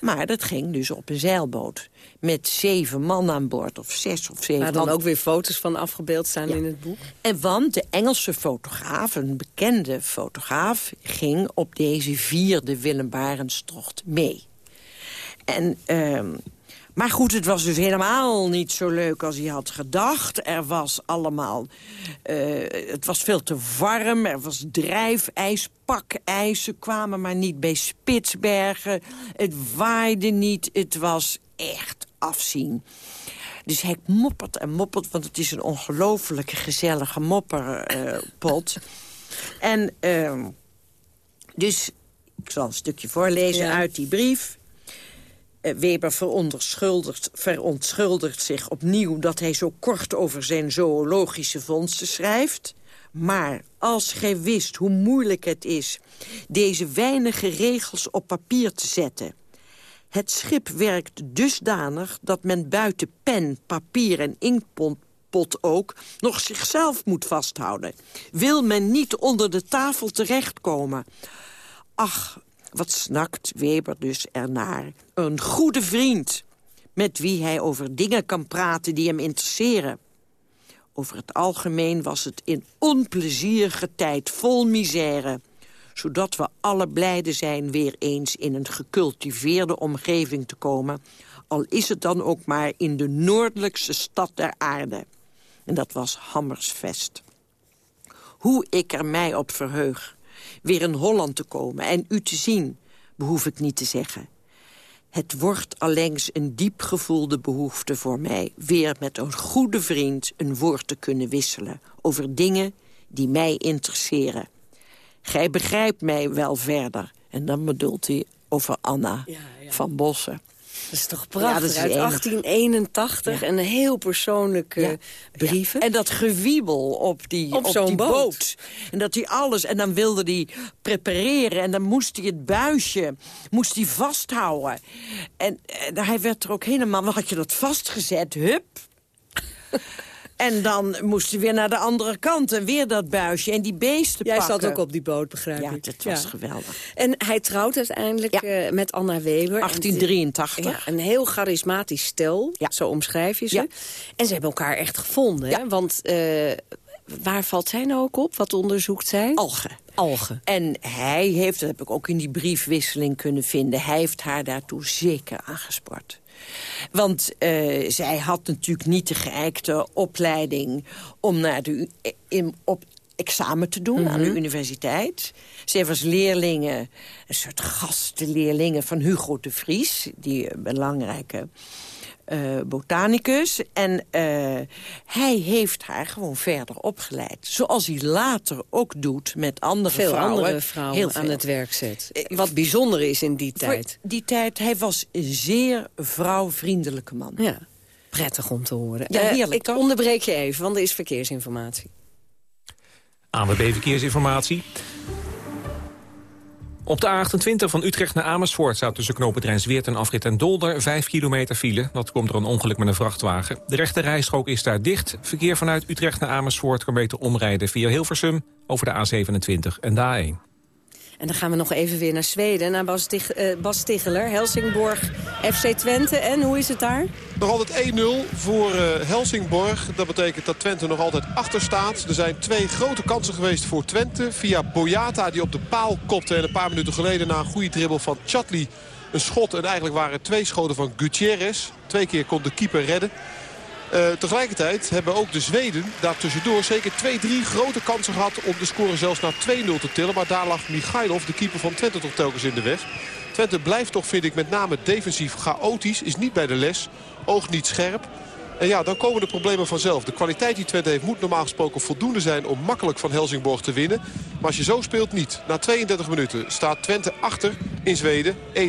Speaker 15: Maar dat ging dus op een zeilboot. Met zeven man aan boord, of zes of zeven
Speaker 14: Waar dan ook weer foto's van afgebeeld staan in het boek?
Speaker 15: En want de Engelse fotograaf, een bekende fotograaf... ging op deze vierde Willem Barendstocht mee. En... Uh, maar goed, het was dus helemaal niet zo leuk als hij had gedacht. Er was allemaal... Uh, het was veel te warm, er was drijfijs, pakijs. Ze kwamen maar niet bij Spitsbergen. Het waaide niet, het was echt afzien. Dus hij moppert en moppert, want het is een ongelooflijke gezellige mopperpot. Uh, <laughs> en uh, dus, ik zal een stukje voorlezen ja. uit die brief. Uh, Weber verontschuldigt, verontschuldigt zich opnieuw dat hij zo kort over zijn zoologische vondsten schrijft. Maar als gij wist hoe moeilijk het is deze weinige regels op papier te zetten... Het schip werkt dusdanig dat men buiten pen, papier en inkpot ook nog zichzelf moet vasthouden. Wil men niet onder de tafel terechtkomen? Ach, wat snakt Weber dus ernaar. Een goede vriend met wie hij over dingen kan praten die hem interesseren. Over het algemeen was het in onplezierige tijd vol misère zodat we alle blijde zijn weer eens in een gecultiveerde omgeving te komen... al is het dan ook maar in de noordelijkste stad der aarde. En dat was Hammersvest. Hoe ik er mij op verheug weer in Holland te komen en u te zien, behoef ik niet te zeggen. Het wordt allengs een diep gevoelde behoefte voor mij... weer met een goede vriend een woord te kunnen wisselen... over dingen die mij interesseren. Gij begrijpt mij wel verder. En dan bedoelt hij over Anna van Bossen.
Speaker 14: Dat is toch prachtig, dat is uit 1881. En een heel persoonlijke brieven.
Speaker 15: En dat gewiebel op die, op, zo'n boot. boot. En dat hij alles... En dan wilde hij prepareren. En dan moest hij het buisje moest hij vasthouden. En, en hij werd er ook helemaal... Dan had je dat vastgezet, hup... En dan moest hij weer naar de andere kant en weer dat buisje en die beesten
Speaker 14: Jij
Speaker 15: pakken.
Speaker 14: zat ook op die boot, begrijp
Speaker 15: ja,
Speaker 14: ik.
Speaker 15: dat was geweldig.
Speaker 14: En hij trouwt uiteindelijk eh, met Anna Weber.
Speaker 15: 1883.
Speaker 14: Ja, een heel charismatisch stel, zo omschrijf je ze. En ze hebben elkaar echt gevonden, hè? want... Uh, waar valt zij nou ook op? Wat onderzoekt zij?
Speaker 15: Algen.
Speaker 14: Algen.
Speaker 15: En hij heeft, dat heb ik ook in die briefwisseling kunnen vinden... hij heeft haar daartoe zeker aangespoord. Want uh, zij had natuurlijk niet de geëikte opleiding... om naar de, in, op examen te doen aan de
Speaker 14: Mhm.
Speaker 15: universiteit. Zij was leerlinge, een soort gastenleerlinge van Hugo de Vries... die belangrijke uh, botanicus. En uh, hij heeft haar gewoon verder opgeleid. Zoals hij later ook doet met andere
Speaker 14: veel
Speaker 15: vrouwen.
Speaker 14: andere vrouwen
Speaker 15: Heel
Speaker 14: aan
Speaker 15: veel.
Speaker 14: het werk zet. Wat bijzonder is in die tijd.
Speaker 15: Voor die tijd, hij was een zeer vrouwvriendelijke man.
Speaker 14: Ja, prettig om te horen.
Speaker 15: Ja,
Speaker 14: Uh,
Speaker 15: heerlijk,
Speaker 14: ik
Speaker 15: toch?
Speaker 14: onderbreek je even, want er is verkeersinformatie.
Speaker 17: ANWB Verkeersinformatie. Op de A28 van Utrecht naar Amersfoort staat tussen knopen Rijnsweert en afrit en Dolder 5 kilometer file. Dat komt door een ongeluk met een vrachtwagen. De rechte rijstrook is daar dicht. Verkeer vanuit Utrecht naar Amersfoort kan beter omrijden via Hilversum over de A27 en de A1.
Speaker 14: En dan gaan we nog even weer naar Zweden, naar Bas, Tig, uh, Bas Helsingborg, FC Twente. En hoe is het daar?
Speaker 16: Nog altijd 1-0 voor uh, Helsingborg. Dat betekent dat Twente nog altijd achter staat. Er zijn twee grote kansen geweest voor Twente. Via Boyata die op de paal kopte. En een paar minuten geleden na een goede dribbel van Chatli een schot. En eigenlijk waren het twee schoten van Gutierrez. Twee keer kon de keeper redden. Uh, tegelijkertijd hebben ook de Zweden daartussendoor zeker twee, drie grote kansen gehad om de score zelfs naar 2-0 te tillen. Maar daar lag Michailov, de keeper van Twente, toch telkens in de weg. Twente blijft toch, vind ik, met name defensief chaotisch. Is niet bij de les. Oog niet scherp. En ja, dan komen de problemen vanzelf. De kwaliteit die Twente heeft moet normaal gesproken voldoende zijn om makkelijk van Helsingborg te winnen. Maar als je zo speelt, niet. Na 32 minuten staat Twente achter in Zweden 1-0.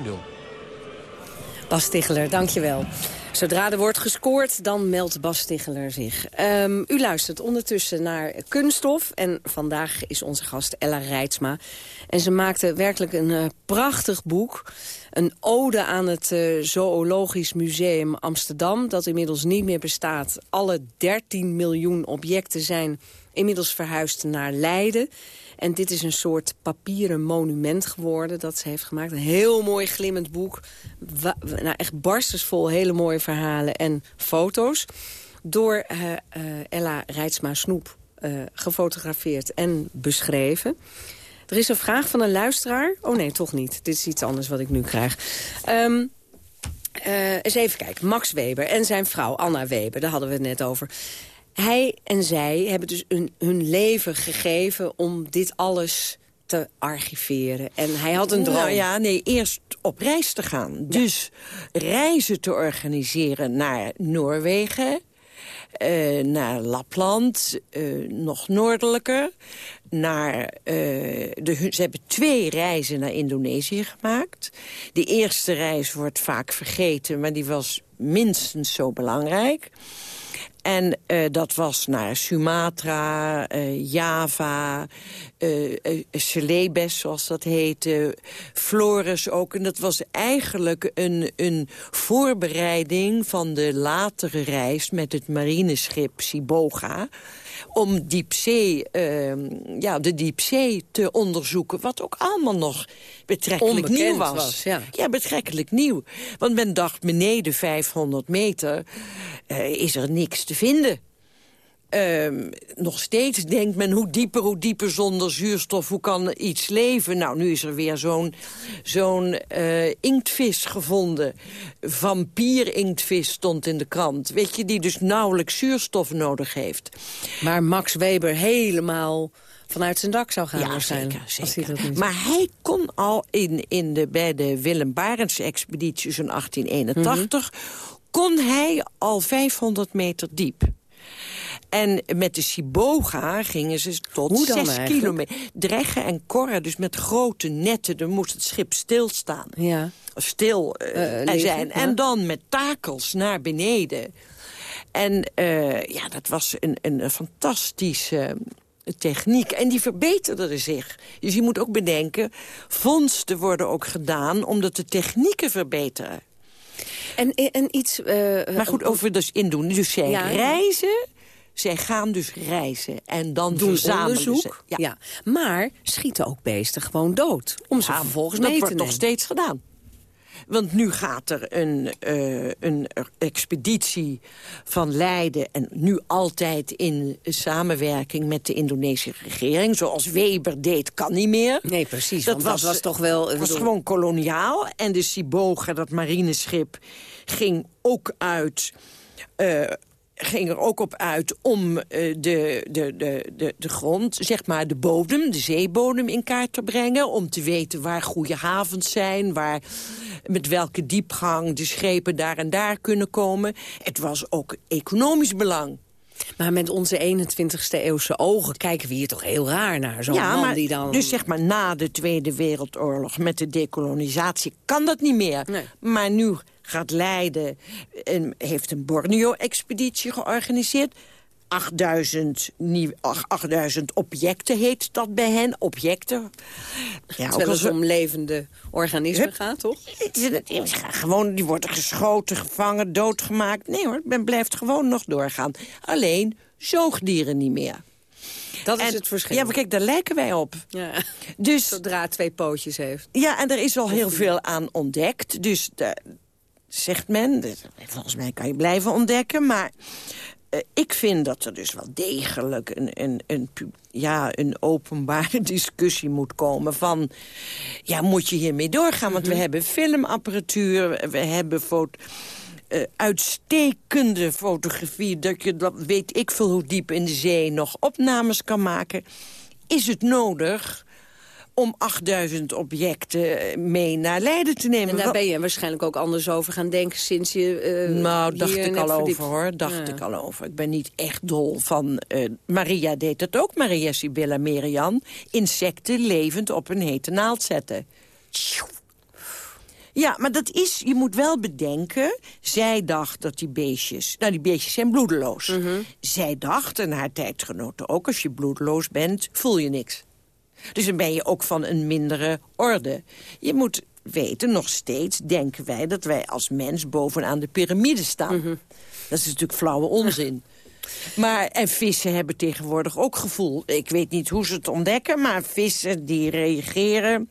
Speaker 14: Bas Ticheler, dankjewel. Zodra er wordt gescoord, dan meldt Bas zich. Um, u luistert ondertussen naar Kunststof. En vandaag is onze gast Ella Rijtsma. En ze maakte werkelijk een uh, prachtig boek. Een ode aan het uh, Zoologisch Museum Amsterdam... dat inmiddels niet meer bestaat. Alle 13 miljoen objecten zijn inmiddels verhuisd naar Leiden... En dit is een soort papieren monument geworden dat ze heeft gemaakt. Een heel mooi glimmend boek. Nou, echt barstensvol hele mooie verhalen en foto's. Door uh, uh, Ella Rijtsma-Snoep uh, gefotografeerd en beschreven. Er is een vraag van een luisteraar. Oh nee, toch niet. Dit is iets anders wat ik nu krijg. Um, eens even kijken. Max Weber en zijn vrouw Anna Weber. Daar hadden we het net over. Hij en zij hebben dus hun, hun leven gegeven om dit alles te archiveren. En hij had een droom.
Speaker 15: Nou ja, nee, eerst op reis te gaan. Ja. Dus reizen te organiseren naar Noorwegen... Uh, naar Lapland, uh, nog noordelijker. Naar, uh, de, ze hebben twee reizen naar Indonesië gemaakt. De eerste reis wordt vaak vergeten, maar die was minstens zo belangrijk. En uh, dat was naar Sumatra, uh, Java, uh, Celebes, zoals dat heette, Flores ook. En dat was eigenlijk een, een voorbereiding van de latere reis... met het marineschip Siboga om diepzee, uh, ja, de diepzee te onderzoeken. Wat ook allemaal nog betrekkelijk nieuw was.
Speaker 14: was ja.
Speaker 15: ja. betrekkelijk nieuw. Want men dacht, beneden 500 meter uh, is er niks te vinden. Uh, nog steeds denkt men hoe dieper, hoe dieper zonder zuurstof. Hoe kan iets leven? Nou, nu is er weer zo'n zo'n uh, inktvis gevonden. Vampier-inktvis stond in de krant. Weet je, die dus nauwelijks zuurstof nodig heeft.
Speaker 14: Maar Max Weber helemaal vanuit zijn dak zou gaan
Speaker 15: ja,
Speaker 14: waarschijnlijk.
Speaker 15: Zeker, zeker. Maar hij kon al in, in de, bij de Willem Barents-expeditie in 1881... Mm -hmm. Kon hij al 500 meter diep. En met de Siboga gingen ze tot
Speaker 14: Hoe dan
Speaker 15: 6
Speaker 14: eigenlijk?
Speaker 15: kilometer. Dreggen en korren, dus met grote netten. Dan moest het schip stilstaan.
Speaker 14: Ja.
Speaker 15: Stil uh,
Speaker 14: Eh, liggen,
Speaker 15: zijn.
Speaker 14: ja.
Speaker 15: En dan met takels naar beneden. En uh, ja, dat was een, een, een fantastische techniek. En die verbeterde zich. Dus je moet ook bedenken, vondsten worden ook gedaan... omdat de technieken verbeteren.
Speaker 14: En, en iets... Uh,
Speaker 15: maar goed, over dus indoen. Dus zij
Speaker 14: Ja.
Speaker 15: reizen... Zij gaan dus reizen en dan
Speaker 14: doen
Speaker 15: verzamelen
Speaker 14: onderzoek.
Speaker 15: ze.
Speaker 14: Ja. Maar schieten ook beesten gewoon dood. Om ze
Speaker 15: Ja,
Speaker 14: vervolgens
Speaker 15: dat
Speaker 14: mee te
Speaker 15: wordt nog
Speaker 14: nemen.
Speaker 15: steeds gedaan. Want nu gaat er een, eh, een expeditie van Leiden... en nu altijd in samenwerking met de Indonesische regering. Zoals Weber deed, kan niet meer.
Speaker 14: Nee, precies. want dat was toch wel...
Speaker 15: Het was
Speaker 14: bedoel-
Speaker 15: gewoon koloniaal. En de Siboga, dat marineschip, ging ook uit... eh, ging er ook op uit om eh, de, de, de, de, de grond, zeg maar de bodem, de zeebodem in kaart te brengen. Om te weten waar goede havens zijn, waar, met welke diepgang de schepen daar en daar kunnen komen. Het was ook economisch belang.
Speaker 14: Maar met onze 21ste eeuwse ogen kijken we hier toch heel raar naar. Zo'n
Speaker 15: ja,
Speaker 14: man
Speaker 15: maar
Speaker 14: die dan...
Speaker 15: dus zeg maar na de Tweede Wereldoorlog met de dekolonisatie kan dat niet meer. Maar nu gaat Leiden, en heeft een Borneo-expeditie georganiseerd. 8000, nieuw, ach, 8000 objecten heet dat bij hen. Objecten. Ja,
Speaker 14: Terwijl
Speaker 15: als
Speaker 14: het om levende organismen
Speaker 15: Hup.
Speaker 14: gaat, toch?
Speaker 15: Gewoon, die worden geschoten, gevangen, doodgemaakt. Nee hoor, men blijft gewoon nog doorgaan. Alleen zoogdieren niet meer.
Speaker 14: Dat is
Speaker 15: En-
Speaker 14: het verschil.
Speaker 15: Ja, maar kijk, daar lijken wij op.
Speaker 14: Ja.
Speaker 15: Dus,
Speaker 14: Zodra het twee pootjes heeft.
Speaker 15: ja, en er is al heel veel aan ontdekt. Dus daar zegt men, dus volgens mij kan je blijven ontdekken... maar eh, ik vind dat er dus wel degelijk een, een, een, ja, een openbare <laughs> discussie moet komen van... ja, moet je hiermee doorgaan? Want we hebben filmapparatuur, we hebben foto eh, uitstekende fotografie... dat je, dat weet ik veel hoe diep in de zee nog opnames kan maken. Is het nodig om 8000 objecten mee naar Leiden te nemen?
Speaker 14: En daar ben je waarschijnlijk ook anders over gaan denken sinds je eh,
Speaker 15: nou, dacht
Speaker 14: hier
Speaker 15: ik al
Speaker 14: verdiept.
Speaker 15: over, hoor. Dacht
Speaker 14: Ja.
Speaker 15: ik al over. Ik ben niet echt dol van... eh, Maria deed het ook, Maria Sibylla Merian. Insecten levend op een hete naald zetten. Ja, maar dat is, je moet wel bedenken... zij dacht dat die beestjes... Nou, die beestjes zijn bloedeloos.
Speaker 14: Mhm.
Speaker 15: Zij dacht, en haar tijdgenoten ook... als je bloedeloos bent, voel je niks. Dus dan ben je ook van een mindere orde. Je moet weten, nog steeds denken wij... dat wij als mens bovenaan de piramide staan.
Speaker 14: Mhm.
Speaker 15: Dat is natuurlijk flauwe onzin. <laughs> Maar, en vissen hebben tegenwoordig ook gevoel. Ik weet niet hoe ze het ontdekken, maar vissen die reageren...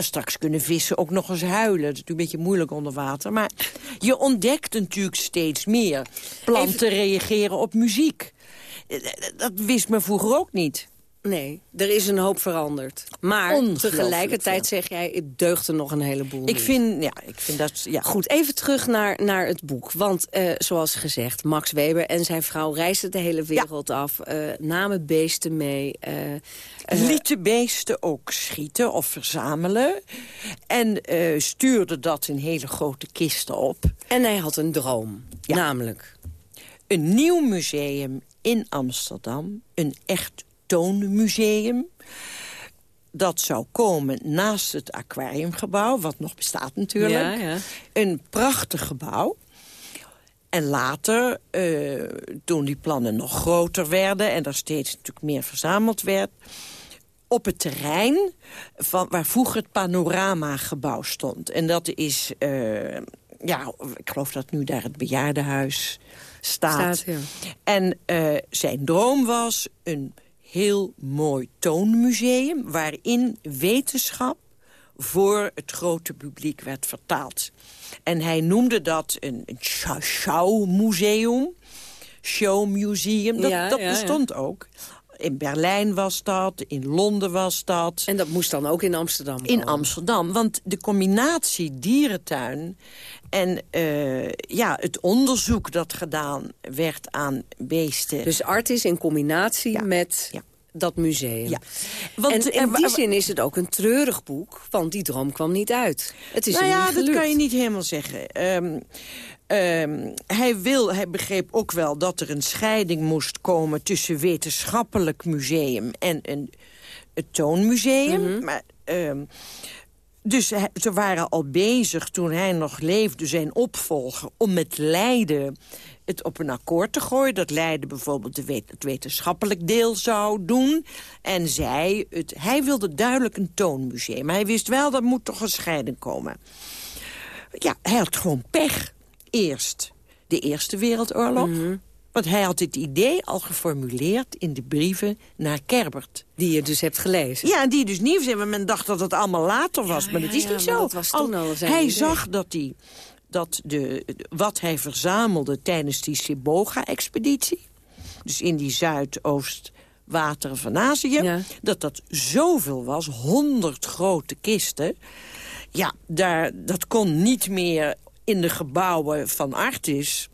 Speaker 15: Straks kunnen vissen ook nog eens huilen. Dat is natuurlijk een beetje moeilijk onder water. Maar je ontdekt natuurlijk steeds meer. Planten reageren op muziek. Eh, Dat wist men vroeger ook niet.
Speaker 14: Nee, er is een hoop veranderd. Maar tegelijkertijd zeg jij, het deugt er nog een heleboel
Speaker 15: Ik vind, ja, ik vind dat... Ja.
Speaker 14: Goed, even terug naar, naar het boek. Want eh, zoals gezegd, Max Weber en zijn vrouw reisden de hele wereld af. eh, namen beesten mee. eh,
Speaker 15: lieten beesten ook schieten of verzamelen. En stuurde dat in hele grote kisten op.
Speaker 14: En hij had een droom, namelijk...
Speaker 15: Een nieuw museum in Amsterdam. Een echt toonmuseum. Dat zou komen naast het aquariumgebouw, wat nog bestaat natuurlijk.
Speaker 14: Ja, ja.
Speaker 15: Een prachtig gebouw. En later, uh, toen die plannen nog groter werden... en er steeds natuurlijk meer verzameld werd... op het terrein van, waar vroeger het panoramagebouw stond. En dat is, uh, ja, ik geloof dat nu daar het bejaardenhuis staat. staat ja. En uh, zijn droom was een heel mooi toonmuseum... waarin wetenschap voor het grote publiek werd vertaald. En hij noemde dat een, een show-museum. Showmuseum, dat, ja, dat bestond ja. ook. In Berlijn was dat, in Londen was dat.
Speaker 14: En dat moest dan ook in Amsterdam
Speaker 15: In Amsterdam, want de combinatie dierentuin... en uh, ja, het onderzoek dat gedaan werd aan beesten...
Speaker 14: Dus art is in combinatie ja. met... Ja dat museum. Ja. Want, en in die zin is het ook een treurig boek, want die droom kwam niet uit. Het is
Speaker 15: nou ja,
Speaker 14: dat
Speaker 15: kan je niet helemaal zeggen. Um, um, hij, wil, hij begreep ook wel dat er een scheiding moest komen... tussen wetenschappelijk museum en een, een toonmuseum. Mm -hmm. Maar... Um, dus ze waren al bezig toen hij nog leefde, zijn opvolger... om met Leiden het op een akkoord te gooien. Dat Leiden bijvoorbeeld het wetenschappelijk deel zou doen. En zij, het, hij wilde duidelijk een toonmuseum. Maar hij wist wel, dat moet toch een scheiding komen. Ja, hij had gewoon pech. Eerst de Eerste Wereldoorlog. Mhm. Want hij had dit idee al geformuleerd in de brieven naar Kerbert.
Speaker 14: Die je dus hebt gelezen?
Speaker 15: Ja, die dus nieuw zijn. Men dacht dat het allemaal later was. maar dat is niet zo.
Speaker 14: Dat was toen al,
Speaker 15: hij idee. zag dat hij dat de, wat hij verzamelde tijdens die Siboga-expeditie... dus in die Zuidoost-wateren van Azië... dat dat zoveel was, honderd grote kisten... ja, daar, dat kon niet meer in de gebouwen van Artis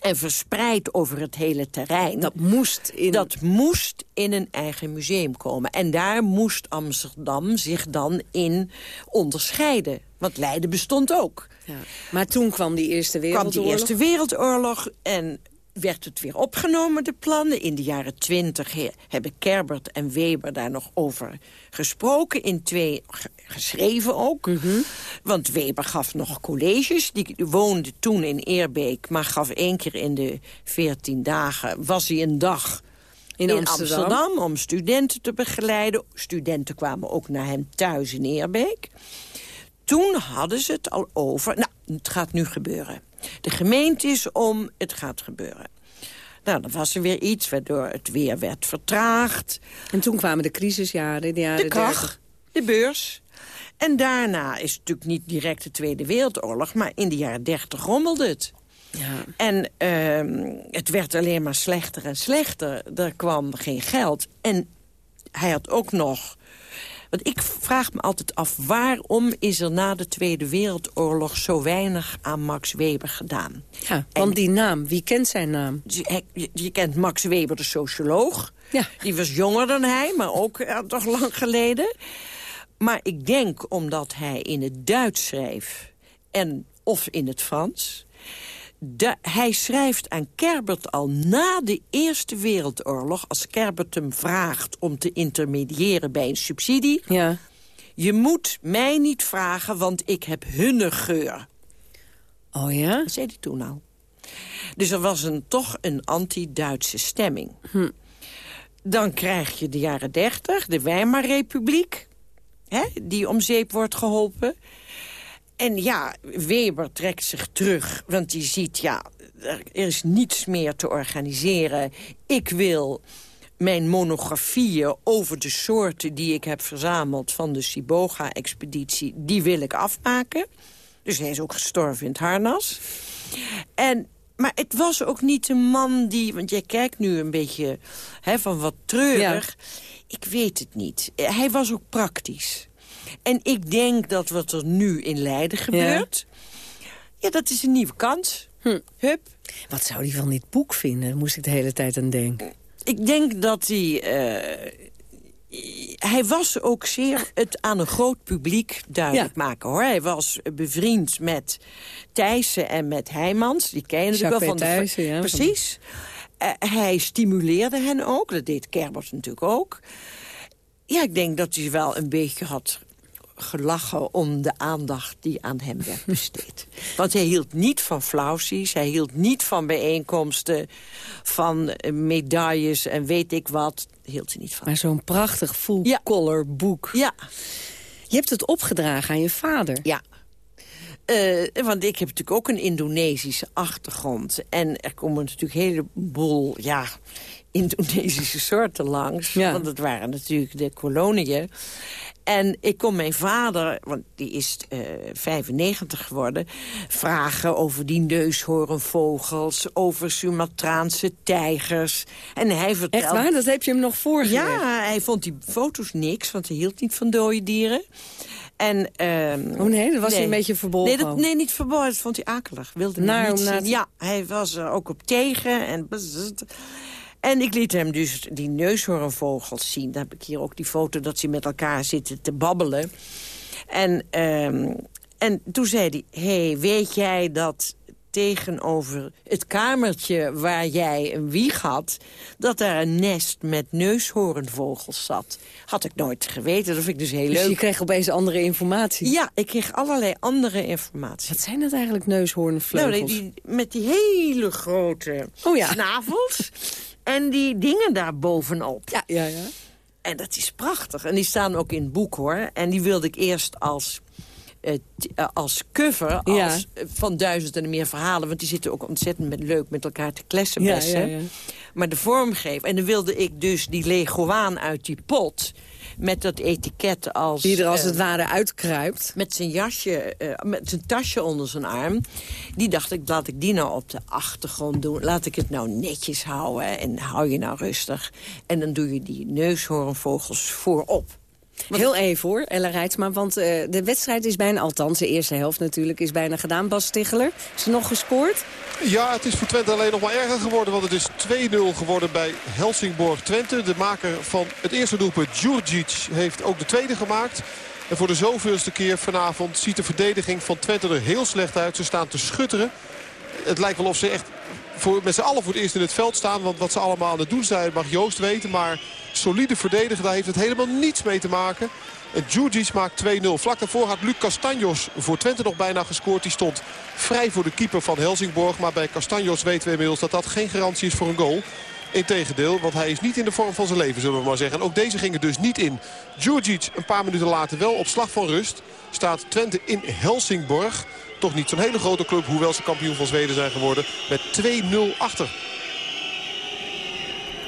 Speaker 15: en verspreid over het hele terrein.
Speaker 14: Dat moest in...
Speaker 15: Dat moest in een eigen museum komen. En daar moest Amsterdam zich dan in onderscheiden. Want Leiden bestond ook. Ja.
Speaker 14: Maar toen kwam die Eerste Wereldoorlog.
Speaker 15: Kwam die Eerste Wereldoorlog en werd het weer opgenomen, de plannen. In de jaren twintig hebben Kerbert en Weber daar nog over gesproken. In twee geschreven ook. Mhm. Want Weber gaf nog colleges. Die woonde toen in Eerbeek, maar gaf één keer in de veertien dagen... was hij een dag in, Amsterdam. om studenten te begeleiden. Studenten kwamen ook naar hem thuis in Eerbeek. Toen hadden ze het al over... Nou, het gaat nu gebeuren. De gemeente is om, het gaat gebeuren. Nou, dan was er weer iets waardoor het weer werd vertraagd.
Speaker 14: En toen kwamen de crisisjaren, de jaren
Speaker 15: De kracht, de beurs. En daarna is het natuurlijk niet direct de Tweede Wereldoorlog... maar in de jaren dertig rommelde het. Ja. En uh, het werd alleen maar slechter en slechter. Er kwam geen geld. En hij had ook nog want ik vraag me altijd af, waarom is er na de Tweede Wereldoorlog... zo weinig aan Max Weber gedaan?
Speaker 14: Ja, want die naam, wie kent zijn naam?
Speaker 15: Je, je, kent Max Weber, de socioloog. Ja. Die was jonger dan hij, maar ook ja, toch lang geleden. Maar ik denk omdat hij in het Duits schreef... en of in het Frans hij schrijft aan Kerbert al na de Eerste Wereldoorlog... als Kerbert hem vraagt om te intermediëren bij een subsidie... Ja. je moet mij niet vragen, want ik heb hunne geur.
Speaker 14: Oh ja?
Speaker 15: Dat zei hij toen al. Dus er was een, toch een anti-Duitse stemming. Hm. Dan krijg je de jaren dertig, de Weimarrepubliek... Hè, die om zeep wordt geholpen... En ja, Weber trekt zich terug, want die ziet, ja, er is niets meer te organiseren. Ik wil mijn monografieën over de soorten die ik heb verzameld... van de Siboga-expeditie, die wil ik afmaken. Dus hij is ook gestorven in het harnas. En, maar het was ook niet een man die... want jij kijkt nu een beetje hè, van wat treurig. Ik weet het niet. Hij was ook praktisch. En ik denk dat wat er nu in Leiden gebeurt... Ja, dat is een nieuwe kans. Hm. Hup.
Speaker 14: Wat zou hij van dit boek vinden? Daar moest ik de hele tijd aan denken.
Speaker 15: Ik denk dat hij... Uh, hij was ook zeer het aan een groot publiek duidelijk maken. hoor. Hij was bevriend met Thijssen en met Heijmans. Die ken je natuurlijk wel van
Speaker 14: Thijssen,
Speaker 15: ja. Precies. Uh, hij stimuleerde hen ook. Dat deed Kerbert natuurlijk ook. Ja, ik denk dat hij wel een beetje had gelachen om de aandacht die aan hem werd besteed. <laughs> Want hij hield niet van flauwsies, hij hield niet van bijeenkomsten... van eh, medailles en weet ik wat, hield hij niet van.
Speaker 14: Maar zo'n prachtig full-color boek.
Speaker 15: Ja.
Speaker 14: Je hebt het opgedragen aan je vader.
Speaker 15: Ja. Uh, want ik heb natuurlijk ook een Indonesische achtergrond. En er komen natuurlijk een heleboel ja, Indonesische soorten langs. Ja. Want het waren natuurlijk de koloniën. En ik kon mijn vader, want die is uh, 95 geworden... vragen over die neushoornvogels, over Sumatraanse tijgers. En hij vertelde...
Speaker 14: Echt waar? Dat heb je hem nog voorgelegd?
Speaker 15: Ja, hij vond die foto's niks, want hij hield niet van dode dieren. En, um,
Speaker 14: oh nee, dat was hij een beetje verbolgen?
Speaker 15: Nee, dat, nee, niet verbolgen, dat vond hij akelig. Wilde
Speaker 14: Naar,
Speaker 15: niet
Speaker 14: zien.
Speaker 15: Ja, hij was er ook op tegen. En, en ik liet hem dus die neushoornvogels zien. Dan heb ik hier ook die foto dat ze met elkaar zitten te babbelen. En, um, en toen zei hij, hey, weet jij dat tegenover het kamertje waar jij een wieg had... dat daar een nest met neushoornvogels zat. Had ik nooit geweten, dat vind ik dus heel
Speaker 14: dus
Speaker 15: leuk.
Speaker 14: je kreeg opeens andere informatie?
Speaker 15: Ja, ik kreeg allerlei andere informatie.
Speaker 14: Wat zijn dat eigenlijk, neushoornvleugels?
Speaker 15: Nou, die, met die hele grote
Speaker 14: oh, ja.
Speaker 15: snavels <laughs> en die dingen daar bovenop.
Speaker 14: Ja, ja, ja.
Speaker 15: En dat is prachtig. En die staan ook in het boek, hoor. En die wilde ik eerst als uh, als cover als,
Speaker 14: ja.
Speaker 15: van duizend en meer verhalen. Want die zitten ook ontzettend met, leuk met elkaar te klessen.
Speaker 14: Ja, ja, ja.
Speaker 15: Maar de vormgeven. En dan wilde ik dus die leguaan uit die pot met dat etiket als...
Speaker 14: Die er als
Speaker 15: uh,
Speaker 14: het ware uitkruipt.
Speaker 15: Met zijn jasje, uh, met zijn tasje onder zijn arm. Die dacht ik, laat ik die nou op de achtergrond doen. Laat ik het nou netjes houden en hou je nou rustig. En dan doe je die neushoornvogels voorop.
Speaker 14: Heel even hoor, Ella Rijtsma, want uh, de wedstrijd is bijna, althans de eerste helft natuurlijk, is bijna gedaan. Bas Stiggeler, is er nog gescoord?
Speaker 16: Ja, het is voor Twente alleen nog maar erger geworden, want het is 2-0 geworden bij Helsingborg-Twente. De maker van het eerste doelpunt, Djurdjic, heeft ook de tweede gemaakt. En voor de zoveelste keer vanavond ziet de verdediging van Twente er heel slecht uit. Ze staan te schutteren. Het lijkt wel of ze echt met z'n allen voor het eerst in het veld staan. Want wat ze allemaal aan het doen zijn mag Joost weten. Maar solide verdedigen, daar heeft het helemaal niets mee te maken. En maakt 2-0. Vlak daarvoor had Luc Castanjos voor Twente nog bijna gescoord. Die stond vrij voor de keeper van Helsingborg. Maar bij Castanjos weten we inmiddels dat dat geen garantie is voor een goal. Integendeel, want hij is niet in de vorm van zijn leven, zullen we maar zeggen. En ook deze ging er dus niet in. Djurdjic een paar minuten later wel op slag van rust. Staat Twente in Helsingborg. Toch niet zo'n hele grote club, hoewel ze kampioen van Zweden zijn geworden. Met 2-0 achter.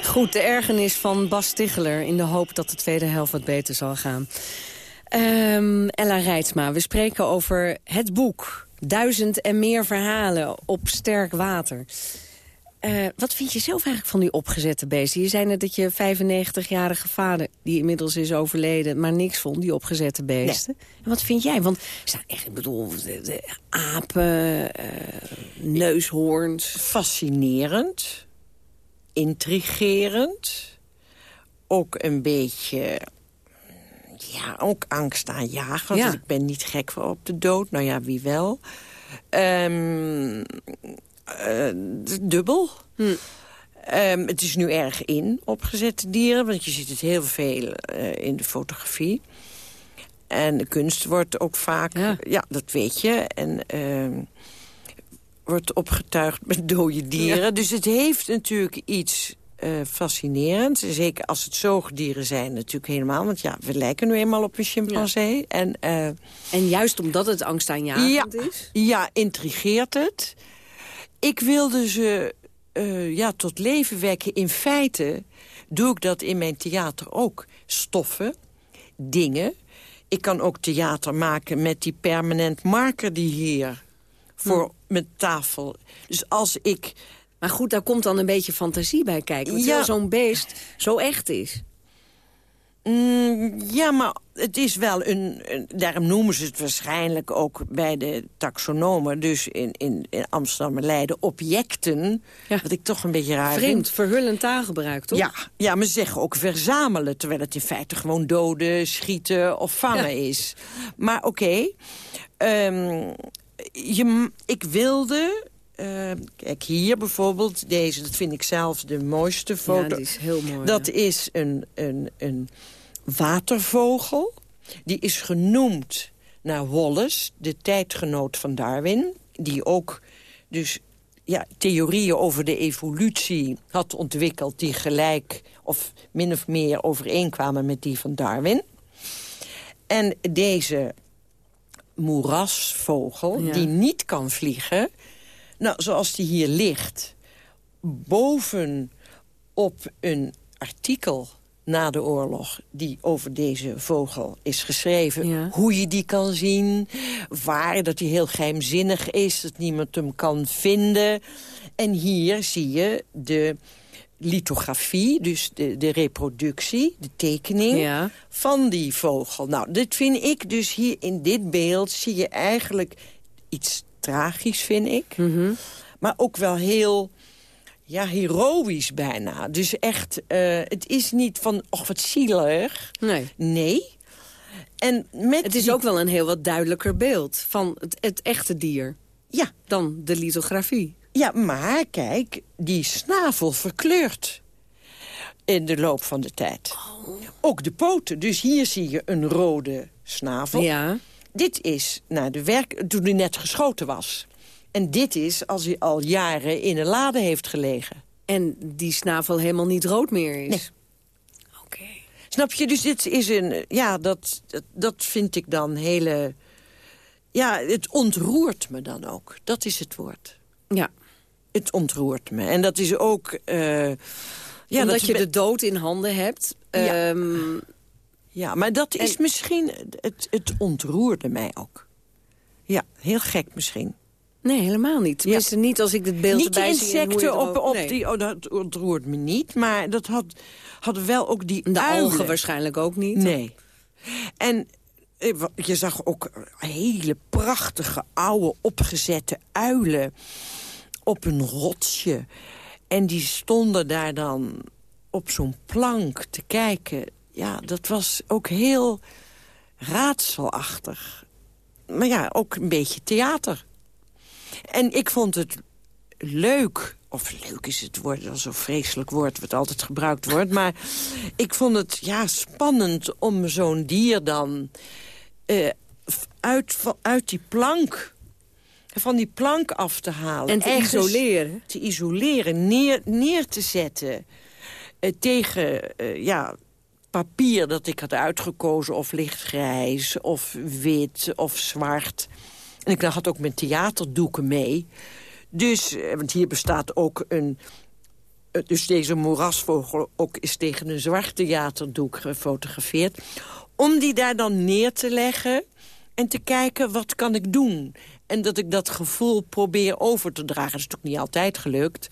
Speaker 14: Goed, de ergernis van Bas Stiggeler in de hoop dat de tweede helft wat beter zal gaan. Um, Ella Rijtsma, we spreken over het boek. Duizend en meer verhalen op sterk water. Uh, wat vind je zelf eigenlijk van die opgezette beesten? Je zei net dat je 95-jarige vader, die inmiddels is overleden... maar niks vond, die opgezette beesten. Nee. En wat vind jij? Want echt, ik bedoel, de, de apen, uh, neushoorns...
Speaker 15: Fascinerend intrigerend. Ook een beetje... Ja, ook angst.
Speaker 14: Ja.
Speaker 15: Dus ik ben niet gek op de dood. Nou ja, wie wel. Um, dubbel.
Speaker 14: Hm.
Speaker 15: Um, het is nu erg in, opgezette dieren. Want je ziet het heel veel uh, in de fotografie. En de kunst wordt ook vaak...
Speaker 14: Ja,
Speaker 15: ja dat weet je. En... Uh, wordt opgetuigd met dode dieren.
Speaker 14: Ja.
Speaker 15: Dus het heeft natuurlijk iets uh, fascinerends. Zeker als het zoogdieren zijn natuurlijk helemaal. Want ja, we lijken nu eenmaal op een chimpansee. Ja. En, uh,
Speaker 14: en juist omdat het angstaanjagend
Speaker 15: ja,
Speaker 14: is?
Speaker 15: Ja, intrigeert het. Ik wilde ze uh, ja, tot leven wekken. In feite doe ik dat in mijn theater ook. Stoffen, dingen. Ik kan ook theater maken met die permanent marker die hier voor hm. mijn tafel. Dus als ik...
Speaker 14: Maar goed, daar komt dan een beetje fantasie bij kijken. Want ja. zo'n beest zo echt is.
Speaker 15: Mm, ja, maar het is wel een, een, Daarom noemen ze het waarschijnlijk ook bij de taxonomen... dus in, in, in Amsterdam en Leiden objecten...
Speaker 14: Ja.
Speaker 15: wat ik toch een beetje raar
Speaker 14: Vreemd,
Speaker 15: vind.
Speaker 14: verhullend taalgebruik, toch?
Speaker 15: Ja, ja, maar ze zeggen ook verzamelen... terwijl het in feite gewoon doden, schieten of vangen ja. is. Maar oké... Okay, um, je, ik wilde... Uh, kijk, hier bijvoorbeeld, deze, dat vind ik zelf de mooiste foto.
Speaker 14: Ja, die is heel mooi.
Speaker 15: Dat
Speaker 14: ja.
Speaker 15: is een, een, een watervogel. Die is genoemd naar Wallace, de tijdgenoot van Darwin... die ook dus ja, theorieën over de evolutie had ontwikkeld... die gelijk of min of meer overeenkwamen met die van Darwin. En deze moerasvogel, die niet kan vliegen... nou, zoals die hier ligt, boven op een artikel na de oorlog die over deze vogel is geschreven. Hoe je die kan zien, waar, dat hij heel geheimzinnig is... dat niemand hem kan vinden. En hier zie je de lithografie, dus de, de reproductie, de tekening van die vogel. Nou, dit vind ik dus hier in dit beeld zie je eigenlijk iets tragisch, vind ik.
Speaker 14: Mhm.
Speaker 15: Maar ook wel heel ja, heroïsch bijna. Dus echt, eh, het is niet van, och, wat zielig.
Speaker 14: Nee.
Speaker 15: Nee. En met
Speaker 14: het is ook wel een heel wat duidelijker beeld van het, het echte dier.
Speaker 15: Ja.
Speaker 14: Dan de lithografie.
Speaker 15: Ja, maar kijk, die snavel verkleurt in de loop van de tijd. Ook de poten. Dus hier zie je een rode snavel.
Speaker 14: Ja.
Speaker 15: Dit is naar de werk, toen hij net geschoten was. En dit is als hij al jaren in een lade heeft gelegen.
Speaker 14: En die snavel helemaal niet rood meer is?
Speaker 15: Nee. Oké. Snap je? Dus dit is een... Ja, dat, dat, dat vind ik dan hele... Ja, het ontroert me dan ook. Dat is het woord.
Speaker 14: Ja.
Speaker 15: Het ontroert me. En dat is ook... Uh,
Speaker 14: ja, Omdat dat je de dood in handen hebt.
Speaker 15: Ja,
Speaker 14: um,
Speaker 15: ja maar dat is misschien... Het, het ontroerde mij ook. Ja, heel gek misschien.
Speaker 14: Nee, helemaal niet. Tenminste, niet als ik het beeld
Speaker 15: niet
Speaker 14: erbij zie.
Speaker 15: Niet insecten op, op nee. die... Oh, dat ontroert me niet. Maar dat had, hadden wel ook die
Speaker 14: De
Speaker 15: uilen.
Speaker 14: algen waarschijnlijk ook niet.
Speaker 15: Nee. En je zag ook hele prachtige, oude, opgezette uilen op een rotsje. En die stonden daar dan op zo'n plank te kijken. Ja, dat was ook heel raadselachtig. Maar ja, ook een beetje theater. En ik vond het leuk... Of leuk is het woord, dat is zo'n vreselijk woord... wat altijd gebruikt wordt. Maar ik vond het ja, spannend om zo'n dier dan... Uh, uit, uit die plank van die plank af te halen.
Speaker 14: En te isoleren.
Speaker 15: Te isoleren, neer, neer te zetten. Uh, tegen uh, ja, papier dat ik had uitgekozen. Of lichtgrijs, of wit, of zwart. En ik had ook mijn theaterdoeken mee. Dus, want hier bestaat ook een... Dus deze moerasvogel ook is tegen een zwart theaterdoek gefotografeerd. Om die daar dan neer te leggen en te kijken wat kan ik doen. En dat ik dat gevoel probeer over te dragen. Dat is natuurlijk niet altijd gelukt.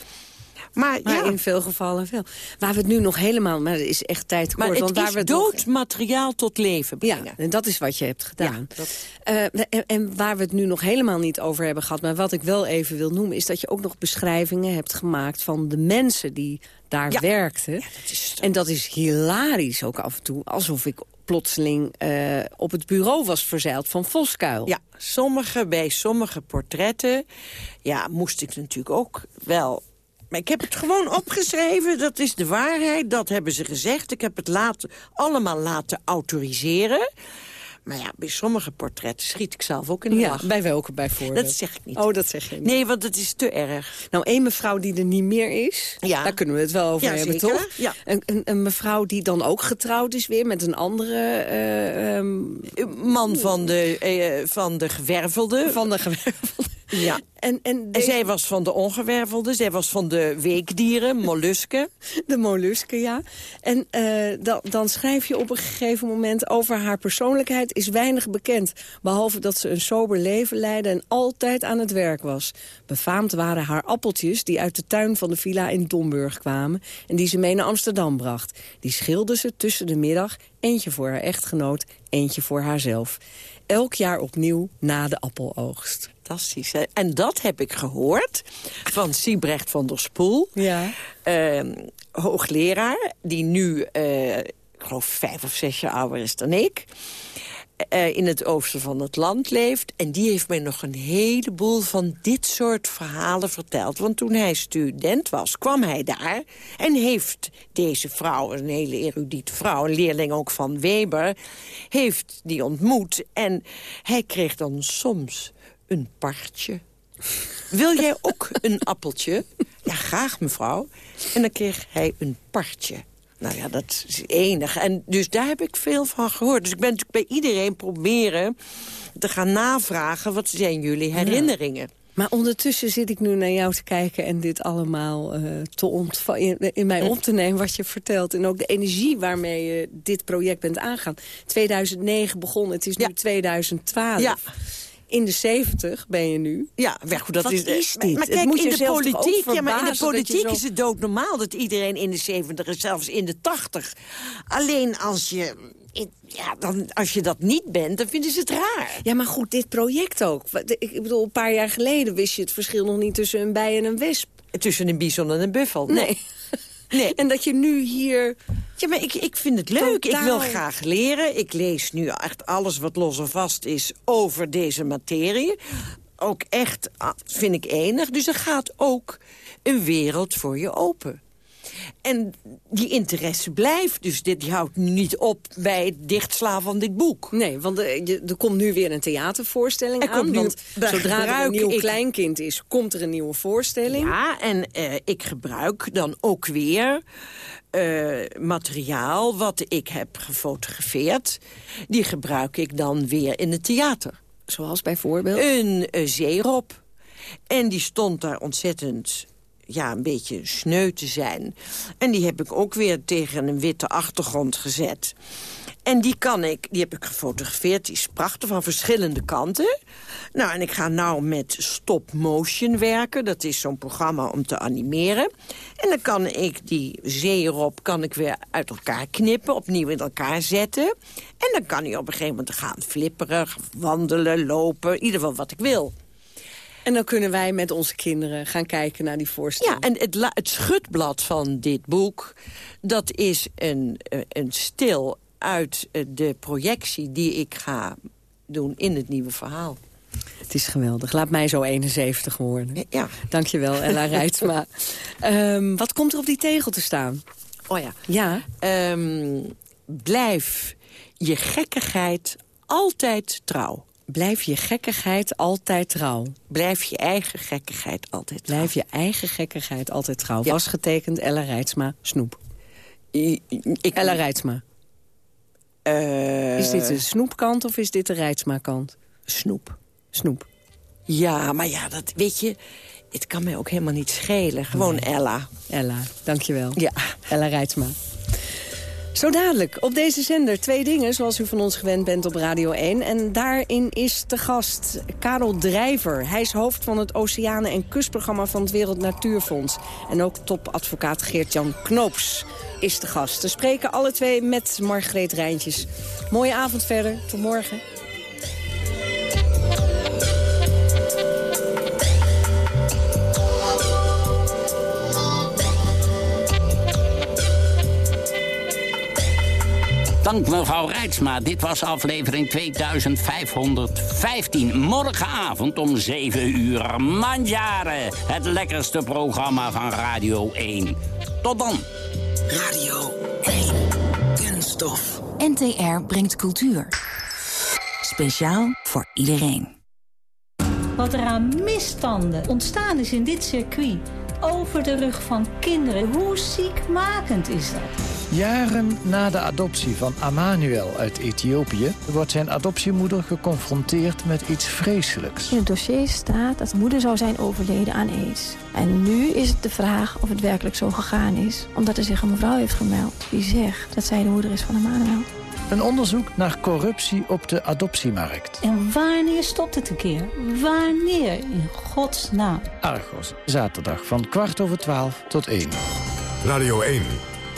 Speaker 15: Maar,
Speaker 14: maar
Speaker 15: ja.
Speaker 14: in veel gevallen veel. Waar we het nu nog helemaal... Maar het is echt tijd
Speaker 15: Maar
Speaker 14: kort,
Speaker 15: het
Speaker 14: want waar
Speaker 15: is
Speaker 14: we
Speaker 15: dood
Speaker 14: nog...
Speaker 15: materiaal tot leven brengen.
Speaker 14: Ja, en dat is wat je hebt gedaan.
Speaker 15: Ja, dat...
Speaker 14: uh, en, en, waar we het nu nog helemaal niet over hebben gehad... maar wat ik wel even wil noemen... is dat je ook nog beschrijvingen hebt gemaakt... van de mensen die daar
Speaker 15: ja.
Speaker 14: werkten.
Speaker 15: Ja, dat is
Speaker 14: en dat is hilarisch ook af en toe. Alsof ik plotseling uh, op het bureau was verzeild van Voskuil.
Speaker 15: Ja, sommige, bij sommige portretten ja, moest ik natuurlijk ook wel... Maar ik heb het gewoon opgeschreven, dat is de waarheid. Dat hebben ze gezegd. Ik heb het laten, allemaal laten autoriseren. Maar ja, bij sommige portretten schiet ik zelf ook in de
Speaker 14: ja,
Speaker 15: lach.
Speaker 14: Bij welke bijvoorbeeld?
Speaker 15: Dat zeg ik niet.
Speaker 14: Oh, dat zeg je niet.
Speaker 15: Nee, want het is te erg.
Speaker 14: Nou, één mevrouw die er niet meer is,
Speaker 15: ja.
Speaker 14: daar kunnen we het wel over
Speaker 15: ja,
Speaker 14: hebben,
Speaker 15: zeker.
Speaker 14: toch?
Speaker 15: Ja.
Speaker 14: Een, een, een, mevrouw die dan ook getrouwd is weer met een andere... Uh, um...
Speaker 15: Man van de, uh, van de gewervelde.
Speaker 14: Van de gewervelde.
Speaker 15: Ja.
Speaker 14: En, en,
Speaker 15: deze... en zij was van de ongewervelde. Zij was van de weekdieren, mollusken. <laughs>
Speaker 14: De mollusken, ja. En uh, dan, dan schrijf je op een gegeven moment over haar persoonlijkheid... is weinig bekend, behalve dat ze een sober leven leidde... en altijd aan het werk was. Befaamd waren haar appeltjes die uit de tuin van de villa in Domburg kwamen... en die ze mee naar Amsterdam bracht. Die schilde ze tussen de middag, eentje voor haar echtgenoot, eentje voor haarzelf. Elk jaar opnieuw na de appeloogst
Speaker 15: fantastisch. Hè? En dat heb ik gehoord van Siebrecht van der Spoel.
Speaker 14: Ja.
Speaker 15: Uh, hoogleraar, die nu, uh, ik geloof, vijf of zes jaar ouder is dan ik. Uh, in het oosten van het land leeft. En die heeft mij nog een heleboel van dit soort verhalen verteld. Want toen hij student was, kwam hij daar... en heeft deze vrouw, een hele erudiete vrouw... een leerling ook van Weber, heeft die ontmoet. En hij kreeg dan soms een partje. Wil jij ook een appeltje? Ja, graag mevrouw. En dan kreeg hij een partje. Nou ja, dat is enig. En dus daar heb ik veel van gehoord. Dus ik ben natuurlijk bij iedereen proberen te gaan navragen... wat zijn jullie herinneringen?
Speaker 14: Maar ondertussen zit ik nu naar jou te kijken en dit allemaal uh, te in, in, mij op te nemen wat je vertelt. En ook de energie waarmee je dit project bent aangaan. 2009 begon, het is nu 2012. Ja in de 70 ben je nu.
Speaker 15: Ja, weg, dat
Speaker 14: Wat
Speaker 15: is,
Speaker 14: is dit?
Speaker 15: Maar, kijk, in, de politiek, ja, maar in de politiek is het doodnormaal dat iedereen in de 70 is, zelfs in de 80. Alleen als je ja, dan, als je dat niet bent, dan vinden ze het raar.
Speaker 14: Ja, maar goed, dit project ook. Ik bedoel, een paar jaar geleden wist je het verschil nog niet tussen een bij en een wesp.
Speaker 15: Tussen een bison en een buffel.
Speaker 14: Nee. nee. <laughs> En dat je nu hier...
Speaker 15: Ja, maar ik, ik vind het leuk. Ik wil graag leren. Ik lees nu echt alles wat los en vast is over deze materie. Ook echt, ah, vind ik enig. Dus er gaat ook een wereld voor je open. En die interesse blijft. Dus dit houdt niet op bij het dichtslaan van dit boek.
Speaker 14: Nee, want er, er komt nu weer een theatervoorstelling er aan. Komt want zodra er een nieuw kleinkind is, komt er een nieuwe voorstelling.
Speaker 15: Ja, en uh, ik gebruik dan ook weer... Uh, materiaal wat ik heb gefotografeerd... die gebruik ik dan weer in het theater.
Speaker 14: Zoals bijvoorbeeld?
Speaker 15: Een uh, zeerop. En die stond daar ontzettend ja, een beetje sneu te zijn. En die heb ik ook weer tegen een witte achtergrond gezet. En die kan ik, die heb ik gefotografeerd, die is prachtig van verschillende kanten. Nou, en ik ga nou met stop-motion werken. Dat is zo'n programma om te animeren. En dan kan ik die zeerop kan ik weer uit elkaar knippen, opnieuw in elkaar zetten. En dan kan hij op een gegeven moment gaan flipperen, wandelen, lopen, in ieder geval wat ik wil.
Speaker 14: En dan kunnen wij met onze kinderen gaan kijken naar die voorstelling.
Speaker 15: Ja, en het, het schutblad van dit boek... dat is een, eh, een stil uit eh, de projectie die ik ga doen in het nieuwe verhaal.
Speaker 14: Het is geweldig. Laat mij zo 71 worden.
Speaker 15: Ja.
Speaker 14: Dankjewel, Ella <laughs> Rijtsma. um, wat komt er op die tegel te staan?
Speaker 15: Oh ja.
Speaker 14: Ja.
Speaker 15: Um, blijf je gekkigheid altijd trouw.
Speaker 14: Blijf je gekkigheid altijd trouw.
Speaker 15: Blijf je eigen gekkigheid altijd trouw.
Speaker 14: Blijf je eigen gekkigheid altijd trouw. Was getekend Ella Rijtsma, Snoep.
Speaker 15: ik,
Speaker 14: Ella Rijtsma.
Speaker 15: Uh,
Speaker 14: is dit de snoepkant of is dit de Rijtsma-kant?
Speaker 15: Snoep.
Speaker 14: Snoep.
Speaker 15: Ja, maar ja, dat weet je... Het kan mij ook helemaal niet schelen. Gewoon Ella.
Speaker 14: Ella, dankjewel.
Speaker 15: Ja.
Speaker 14: Ella Rijtsma. Zo dadelijk op deze zender twee dingen, zoals u van ons gewend bent op Radio 1. En daarin is de gast Karel Drijver. Hij is hoofd van het Oceanen- en Kustprogramma van het Wereld Natuurfonds. En ook topadvocaat Geert-Jan Knoops is de gast. We spreken alle twee met Margreet Rijntjes. Mooie avond verder. Tot morgen.
Speaker 13: Dank mevrouw Rijtsma. Dit was aflevering 2515. Morgenavond om 7 uur. Manjaren. Het lekkerste programma van Radio 1. Tot dan.
Speaker 18: Radio 1. Kunststof.
Speaker 19: NTR brengt cultuur. Speciaal voor iedereen.
Speaker 20: Wat er aan misstanden ontstaan is in dit circuit... over de rug van kinderen, hoe ziekmakend is dat?
Speaker 21: Jaren na de adoptie van Amanuel uit Ethiopië... wordt zijn adoptiemoeder geconfronteerd met iets vreselijks.
Speaker 22: In het dossier staat dat de moeder zou zijn overleden aan aids. En nu is het de vraag of het werkelijk zo gegaan is... omdat er zich een mevrouw heeft gemeld die zegt dat zij de moeder is van Amanuel.
Speaker 21: Een onderzoek naar corruptie op de adoptiemarkt.
Speaker 20: En wanneer stopt het een keer? Wanneer? In godsnaam.
Speaker 21: Argos, zaterdag van kwart over twaalf tot één.
Speaker 12: Radio 1.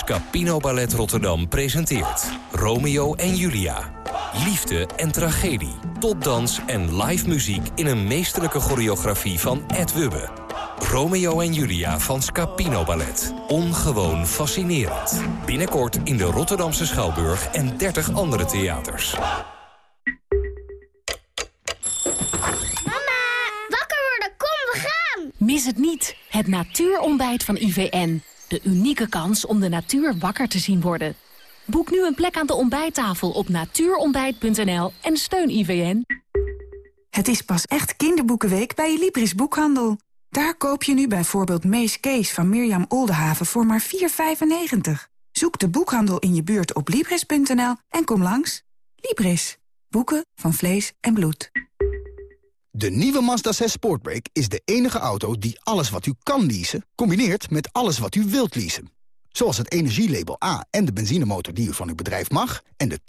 Speaker 1: Scapino Ballet Rotterdam presenteert Romeo en Julia. Liefde en tragedie, topdans en live muziek in een meesterlijke choreografie van Ed Wubbe. Romeo en Julia van Scapino Ballet. Ongewoon fascinerend. Binnenkort in de Rotterdamse Schouwburg en 30 andere theaters.
Speaker 23: Mama, wakker worden, kom, we gaan!
Speaker 20: Mis het niet, het natuurontbijt van IVN. De unieke kans om de natuur wakker te zien worden. Boek nu een plek aan de ontbijttafel op natuurontbijt.nl en steun IVN.
Speaker 5: Het is pas echt kinderboekenweek bij Libris Boekhandel. Daar koop je nu bijvoorbeeld Mees Kees van Mirjam Oldenhaven voor maar 4,95. Zoek de boekhandel in je buurt op Libris.nl en kom langs. Libris. Boeken van vlees en bloed.
Speaker 24: De nieuwe Mazda 6 Sportbrake is de enige auto die alles wat u kan leasen... combineert met alles wat u wilt leasen. Zoals het energielabel A en de benzinemotor die u van uw bedrijf mag... en de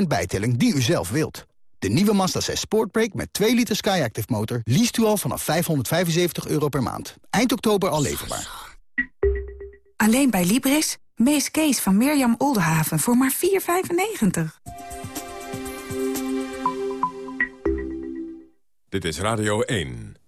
Speaker 24: 20% bijtelling die u zelf wilt. De nieuwe Mazda 6 Sportbrake met 2 liter Skyactiv motor... leest u al vanaf 575 euro per maand. Eind oktober al leverbaar.
Speaker 5: Alleen bij Libris. Mees Kees van Mirjam Oldenhaven voor maar 4,95.
Speaker 8: Dit is Radio 1.